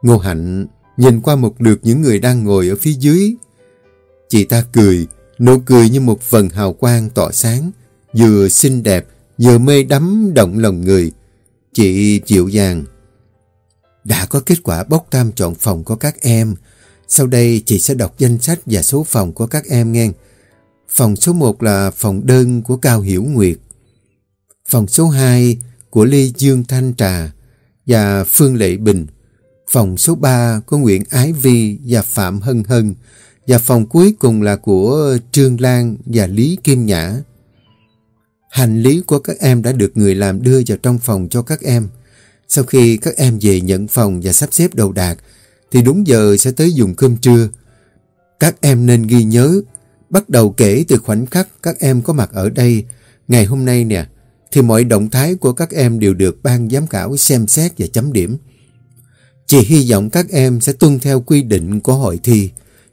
Ngô Hạnh nhìn qua một lượt những người đang ngồi ở phía dưới. Chị ta cười, nụ cười như một vần hào quang tỏa sáng, vừa xinh đẹp, vừa mê đắm động lòng người. Chị dịu dàng. Đã có kết quả bốc thăm chọn phòng của các em. Sau đây chị sẽ đọc danh sách và số phòng của các em nghe. Phòng số 1 là phòng đơn của Cao Hiểu Nguyệt. Phòng số 2 của Lê Dương Thanh Trà và Phương Lệ Bình. Phòng số 3 của Nguyễn Ái Vi và Phạm Hân Hân. Và phòng cuối cùng là của Trương Lan và Lý Kim Nhã. Hành lý của các em đã được người làm đưa vào trong phòng cho các em. Sau khi các em về nhận phòng và sắp xếp đồ đạc, thì đúng giờ sẽ tới dùng cơm trưa. Các em nên ghi nhớ, bắt đầu kể từ khoảnh khắc các em có mặt ở đây, ngày hôm nay nè, thì mọi động thái của các em đều được ban giám khảo xem xét và chấm điểm. Chị hy vọng các em sẽ tuân theo quy định của hội thi.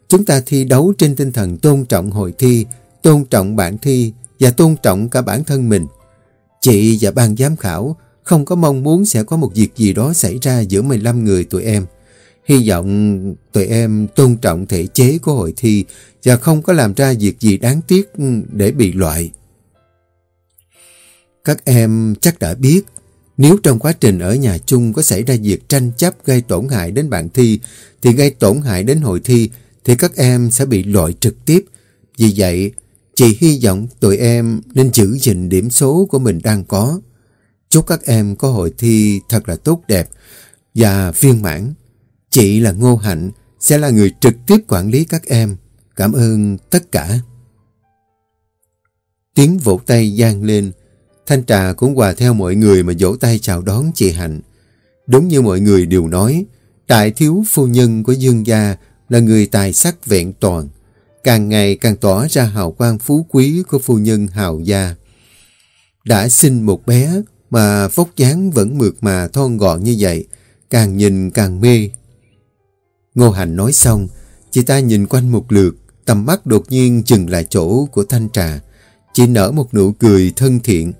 Chúng ta thi đấu trên tinh thần tôn trọng hội thi, tôn trọng bản thi và tôn trọng cả bản thân mình. Chị và ban giám khảo không có mong muốn sẽ có một việc gì đó xảy ra giữa 15 người tụi em. Hy vọng tụi em tôn trọng thể chế của hội thi và không có làm ra việc gì đáng tiếc để bị loại. Các em chắc đã biết, nếu trong quá trình ở nhà chung có xảy ra việc tranh chấp gây tổn hại đến bạn thi, thì gây tổn hại đến hội thi, thì các em sẽ bị loại trực tiếp. Vì vậy, chị hy vọng tụi em nên giữ gìn điểm số của mình đang có. Chúc các em có hội thi thật là tốt đẹp và viên mãn. Chị là Ngô Hạnh, sẽ là người trực tiếp quản lý các em. Cảm ơn tất cả. Tiếng vỗ tay gian lên, Thanh Trà cũng hòa theo mọi người mà vỗ tay chào đón chị Hạnh. Đúng như mọi người đều nói, đại thiếu phu nhân của Dương Gia là người tài sắc vẹn toàn, càng ngày càng tỏ ra hào quang phú quý của phu nhân hào gia. Đã sinh một bé mà vóc dáng vẫn mượt mà thon gọn như vậy, càng nhìn càng mê. Ngô Hạnh nói xong, chị ta nhìn quanh một lượt, tầm mắt đột nhiên dừng lại chỗ của Thanh Trà. Chị nở một nụ cười thân thiện,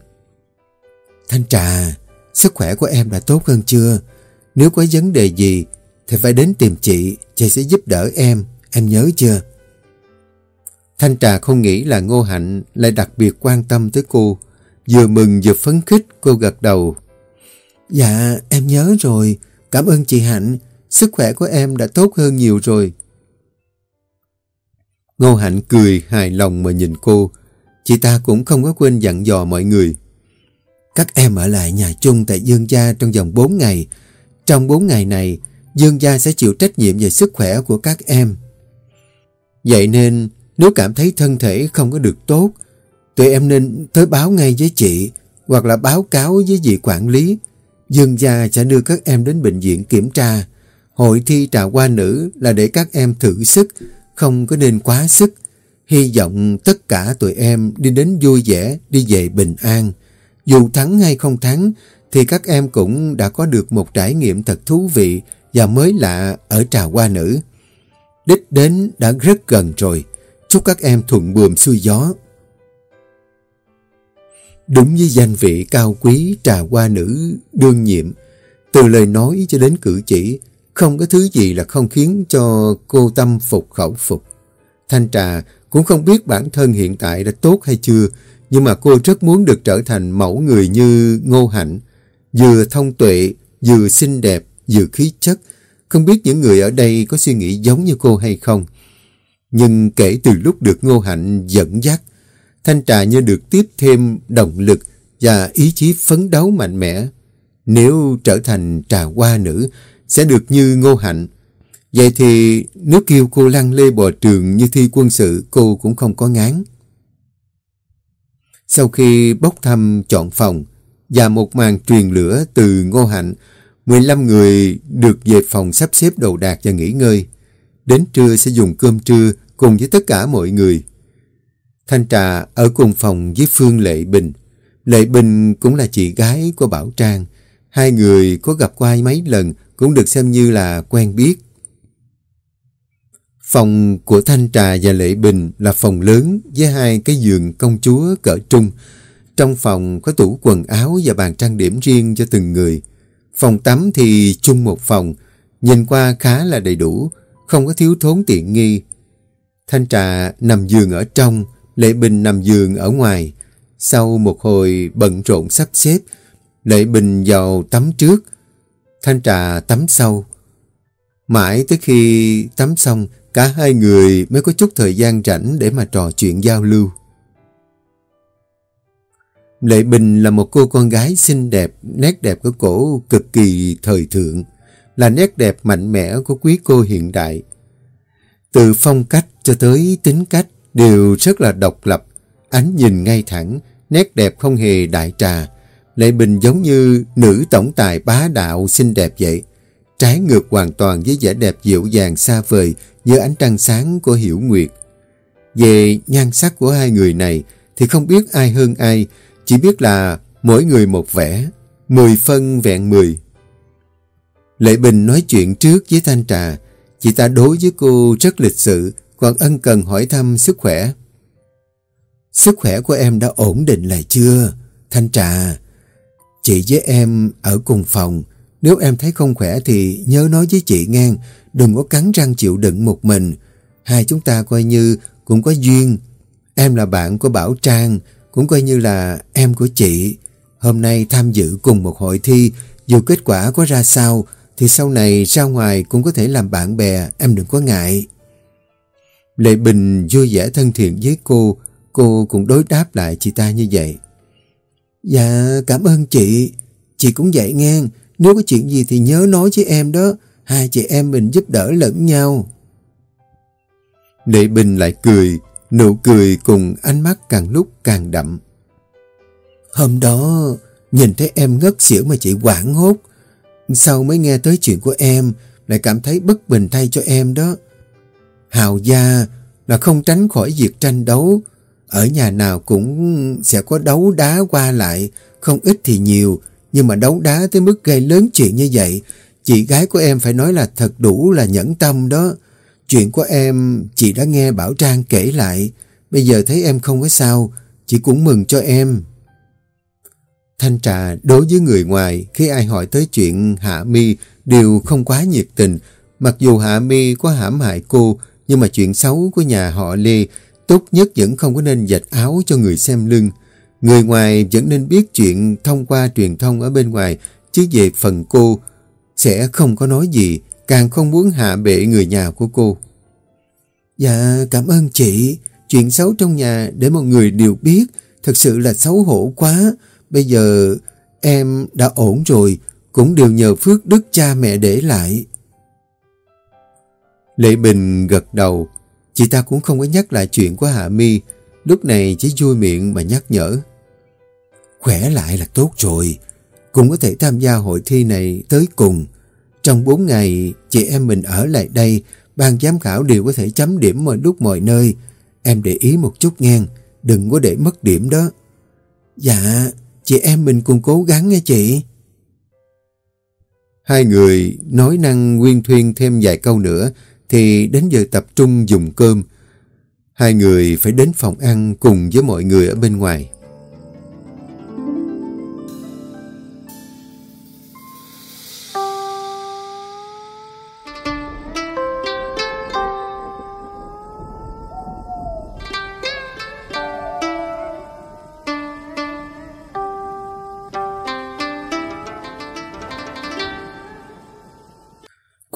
Thanh Trà, sức khỏe của em đã tốt hơn chưa? Nếu có vấn đề gì thì phải đến tìm chị, chị sẽ giúp đỡ em, em nhớ chưa? Thanh Trà không nghĩ là Ngô Hạnh lại đặc biệt quan tâm tới cô. Vừa mừng vừa phấn khích cô gật đầu. Dạ em nhớ rồi, cảm ơn chị Hạnh, sức khỏe của em đã tốt hơn nhiều rồi. Ngô Hạnh cười hài lòng mà nhìn cô. Chị ta cũng không có quên dặn dò mọi người. Các em ở lại nhà chung tại Dương Gia trong vòng 4 ngày. Trong 4 ngày này, Dương Gia sẽ chịu trách nhiệm về sức khỏe của các em. Vậy nên, nếu cảm thấy thân thể không có được tốt, tụi em nên tới báo ngay với chị hoặc là báo cáo với vị quản lý. Dương Gia sẽ đưa các em đến bệnh viện kiểm tra. Hội thi trà hoa nữ là để các em thử sức, không có nên quá sức. Hy vọng tất cả tụi em đi đến vui vẻ, đi về bình an. Dù thắng hay không thắng, thì các em cũng đã có được một trải nghiệm thật thú vị và mới lạ ở trà hoa nữ. Đích đến đã rất gần rồi. Chúc các em thuận buồm xuôi gió. Đúng như danh vị cao quý trà hoa nữ đương nhiệm, từ lời nói cho đến cử chỉ, không có thứ gì là không khiến cho cô tâm phục khẩu phục. Thanh trà cũng không biết bản thân hiện tại đã tốt hay chưa, nhưng mà cô rất muốn được trở thành mẫu người như Ngô Hạnh, vừa thông tuệ, vừa xinh đẹp, vừa khí chất. Không biết những người ở đây có suy nghĩ giống như cô hay không. Nhưng kể từ lúc được Ngô Hạnh dẫn dắt, Thanh Trà như được tiếp thêm động lực và ý chí phấn đấu mạnh mẽ. Nếu trở thành trà hoa nữ, sẽ được như Ngô Hạnh. Vậy thì nếu kêu cô lăn lê bò trường như thi quân sự, cô cũng không có ngán. Sau khi bốc thăm chọn phòng và một màn truyền lửa từ Ngô Hạnh, 15 người được về phòng sắp xếp đồ đạc và nghỉ ngơi. Đến trưa sẽ dùng cơm trưa cùng với tất cả mọi người. Thanh Trà ở cùng phòng với Phương Lệ Bình. Lệ Bình cũng là chị gái của Bảo Trang. Hai người có gặp qua mấy lần cũng được xem như là quen biết. Phòng của Thanh Trà và Lệ Bình là phòng lớn với hai cái giường công chúa cỡ trung. Trong phòng có tủ quần áo và bàn trang điểm riêng cho từng người. Phòng tắm thì chung một phòng, nhìn qua khá là đầy đủ, không có thiếu thốn tiện nghi. Thanh Trà nằm giường ở trong, Lệ Bình nằm giường ở ngoài. Sau một hồi bận rộn sắp xếp, Lệ Bình vào tắm trước, Thanh Trà tắm sau. Mãi tới khi tắm xong, Cả hai người mới có chút thời gian rảnh để mà trò chuyện giao lưu. Lệ Bình là một cô con gái xinh đẹp, nét đẹp của cổ cực kỳ thời thượng, là nét đẹp mạnh mẽ của quý cô hiện đại. Từ phong cách cho tới tính cách đều rất là độc lập, ánh nhìn ngay thẳng, nét đẹp không hề đại trà. Lệ Bình giống như nữ tổng tài bá đạo xinh đẹp vậy. Trái ngược hoàn toàn với vẻ đẹp dịu dàng xa vời như ánh trăng sáng của Hiểu Nguyệt. Về nhan sắc của hai người này thì không biết ai hơn ai, chỉ biết là mỗi người một vẻ, mười phân vẹn mười. Lệ Bình nói chuyện trước với Thanh Trà, chị ta đối với cô rất lịch sự, còn ân cần hỏi thăm sức khỏe. Sức khỏe của em đã ổn định lại chưa? Thanh Trà, chị với em ở cùng phòng, nếu em thấy không khỏe thì nhớ nói với chị ngang, đừng có cắn răng chịu đựng một mình. Hai chúng ta coi như cũng có duyên. Em là bạn của Bảo Trang, cũng coi như là em của chị. Hôm nay tham dự cùng một hội thi, dù kết quả có ra sao, thì sau này ra ngoài cũng có thể làm bạn bè, em đừng có ngại. Lệ Bình vui vẻ thân thiện với cô, cô cũng đối đáp lại chị ta như vậy. Dạ, cảm ơn chị. Chị cũng vậy nghe nếu có chuyện gì thì nhớ nói với em đó, hai chị em mình giúp đỡ lẫn nhau. Lệ Bình lại cười, nụ cười cùng ánh mắt càng lúc càng đậm. Hôm đó, nhìn thấy em ngất xỉu mà chị quảng hốt. Sau mới nghe tới chuyện của em, lại cảm thấy bất bình thay cho em đó. Hào gia là không tránh khỏi việc tranh đấu. Ở nhà nào cũng sẽ có đấu đá qua lại, không ít thì nhiều, nhưng mà đấu đá tới mức gây lớn chuyện như vậy, chị gái của em phải nói là thật đủ là nhẫn tâm đó. Chuyện của em chị đã nghe Bảo Trang kể lại, bây giờ thấy em không có sao, chị cũng mừng cho em. Thanh Trà đối với người ngoài khi ai hỏi tới chuyện Hạ Mi đều không quá nhiệt tình. Mặc dù Hạ Mi có hãm hại cô, nhưng mà chuyện xấu của nhà họ Lê tốt nhất vẫn không có nên dạch áo cho người xem lưng. Người ngoài vẫn nên biết chuyện thông qua truyền thông ở bên ngoài, chứ về phần cô sẽ không có nói gì, càng không muốn hạ bệ người nhà của cô. Dạ, cảm ơn chị. Chuyện xấu trong nhà để mọi người đều biết, thật sự là xấu hổ quá. Bây giờ em đã ổn rồi, cũng đều nhờ phước đức cha mẹ để lại. Lệ Bình gật đầu, chị ta cũng không có nhắc lại chuyện của Hạ Mi, lúc này chỉ vui miệng mà nhắc nhở. Khỏe lại là tốt rồi, cũng có thể tham gia hội thi này tới cùng. Trong 4 ngày, chị em mình ở lại đây, ban giám khảo đều có thể chấm điểm mọi lúc mọi nơi. Em để ý một chút nghe, đừng có để mất điểm đó. Dạ, chị em mình cùng cố gắng nghe chị. Hai người nói năng nguyên thuyên thêm vài câu nữa thì đến giờ tập trung dùng cơm. Hai người phải đến phòng ăn cùng với mọi người ở bên ngoài.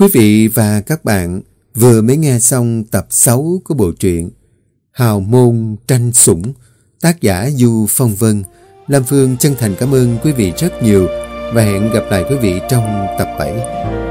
Quý vị và các bạn vừa mới nghe xong tập 6 của bộ truyện Hào môn tranh sủng, tác giả Du Phong Vân. Lam Phương chân thành cảm ơn quý vị rất nhiều và hẹn gặp lại quý vị trong tập 7.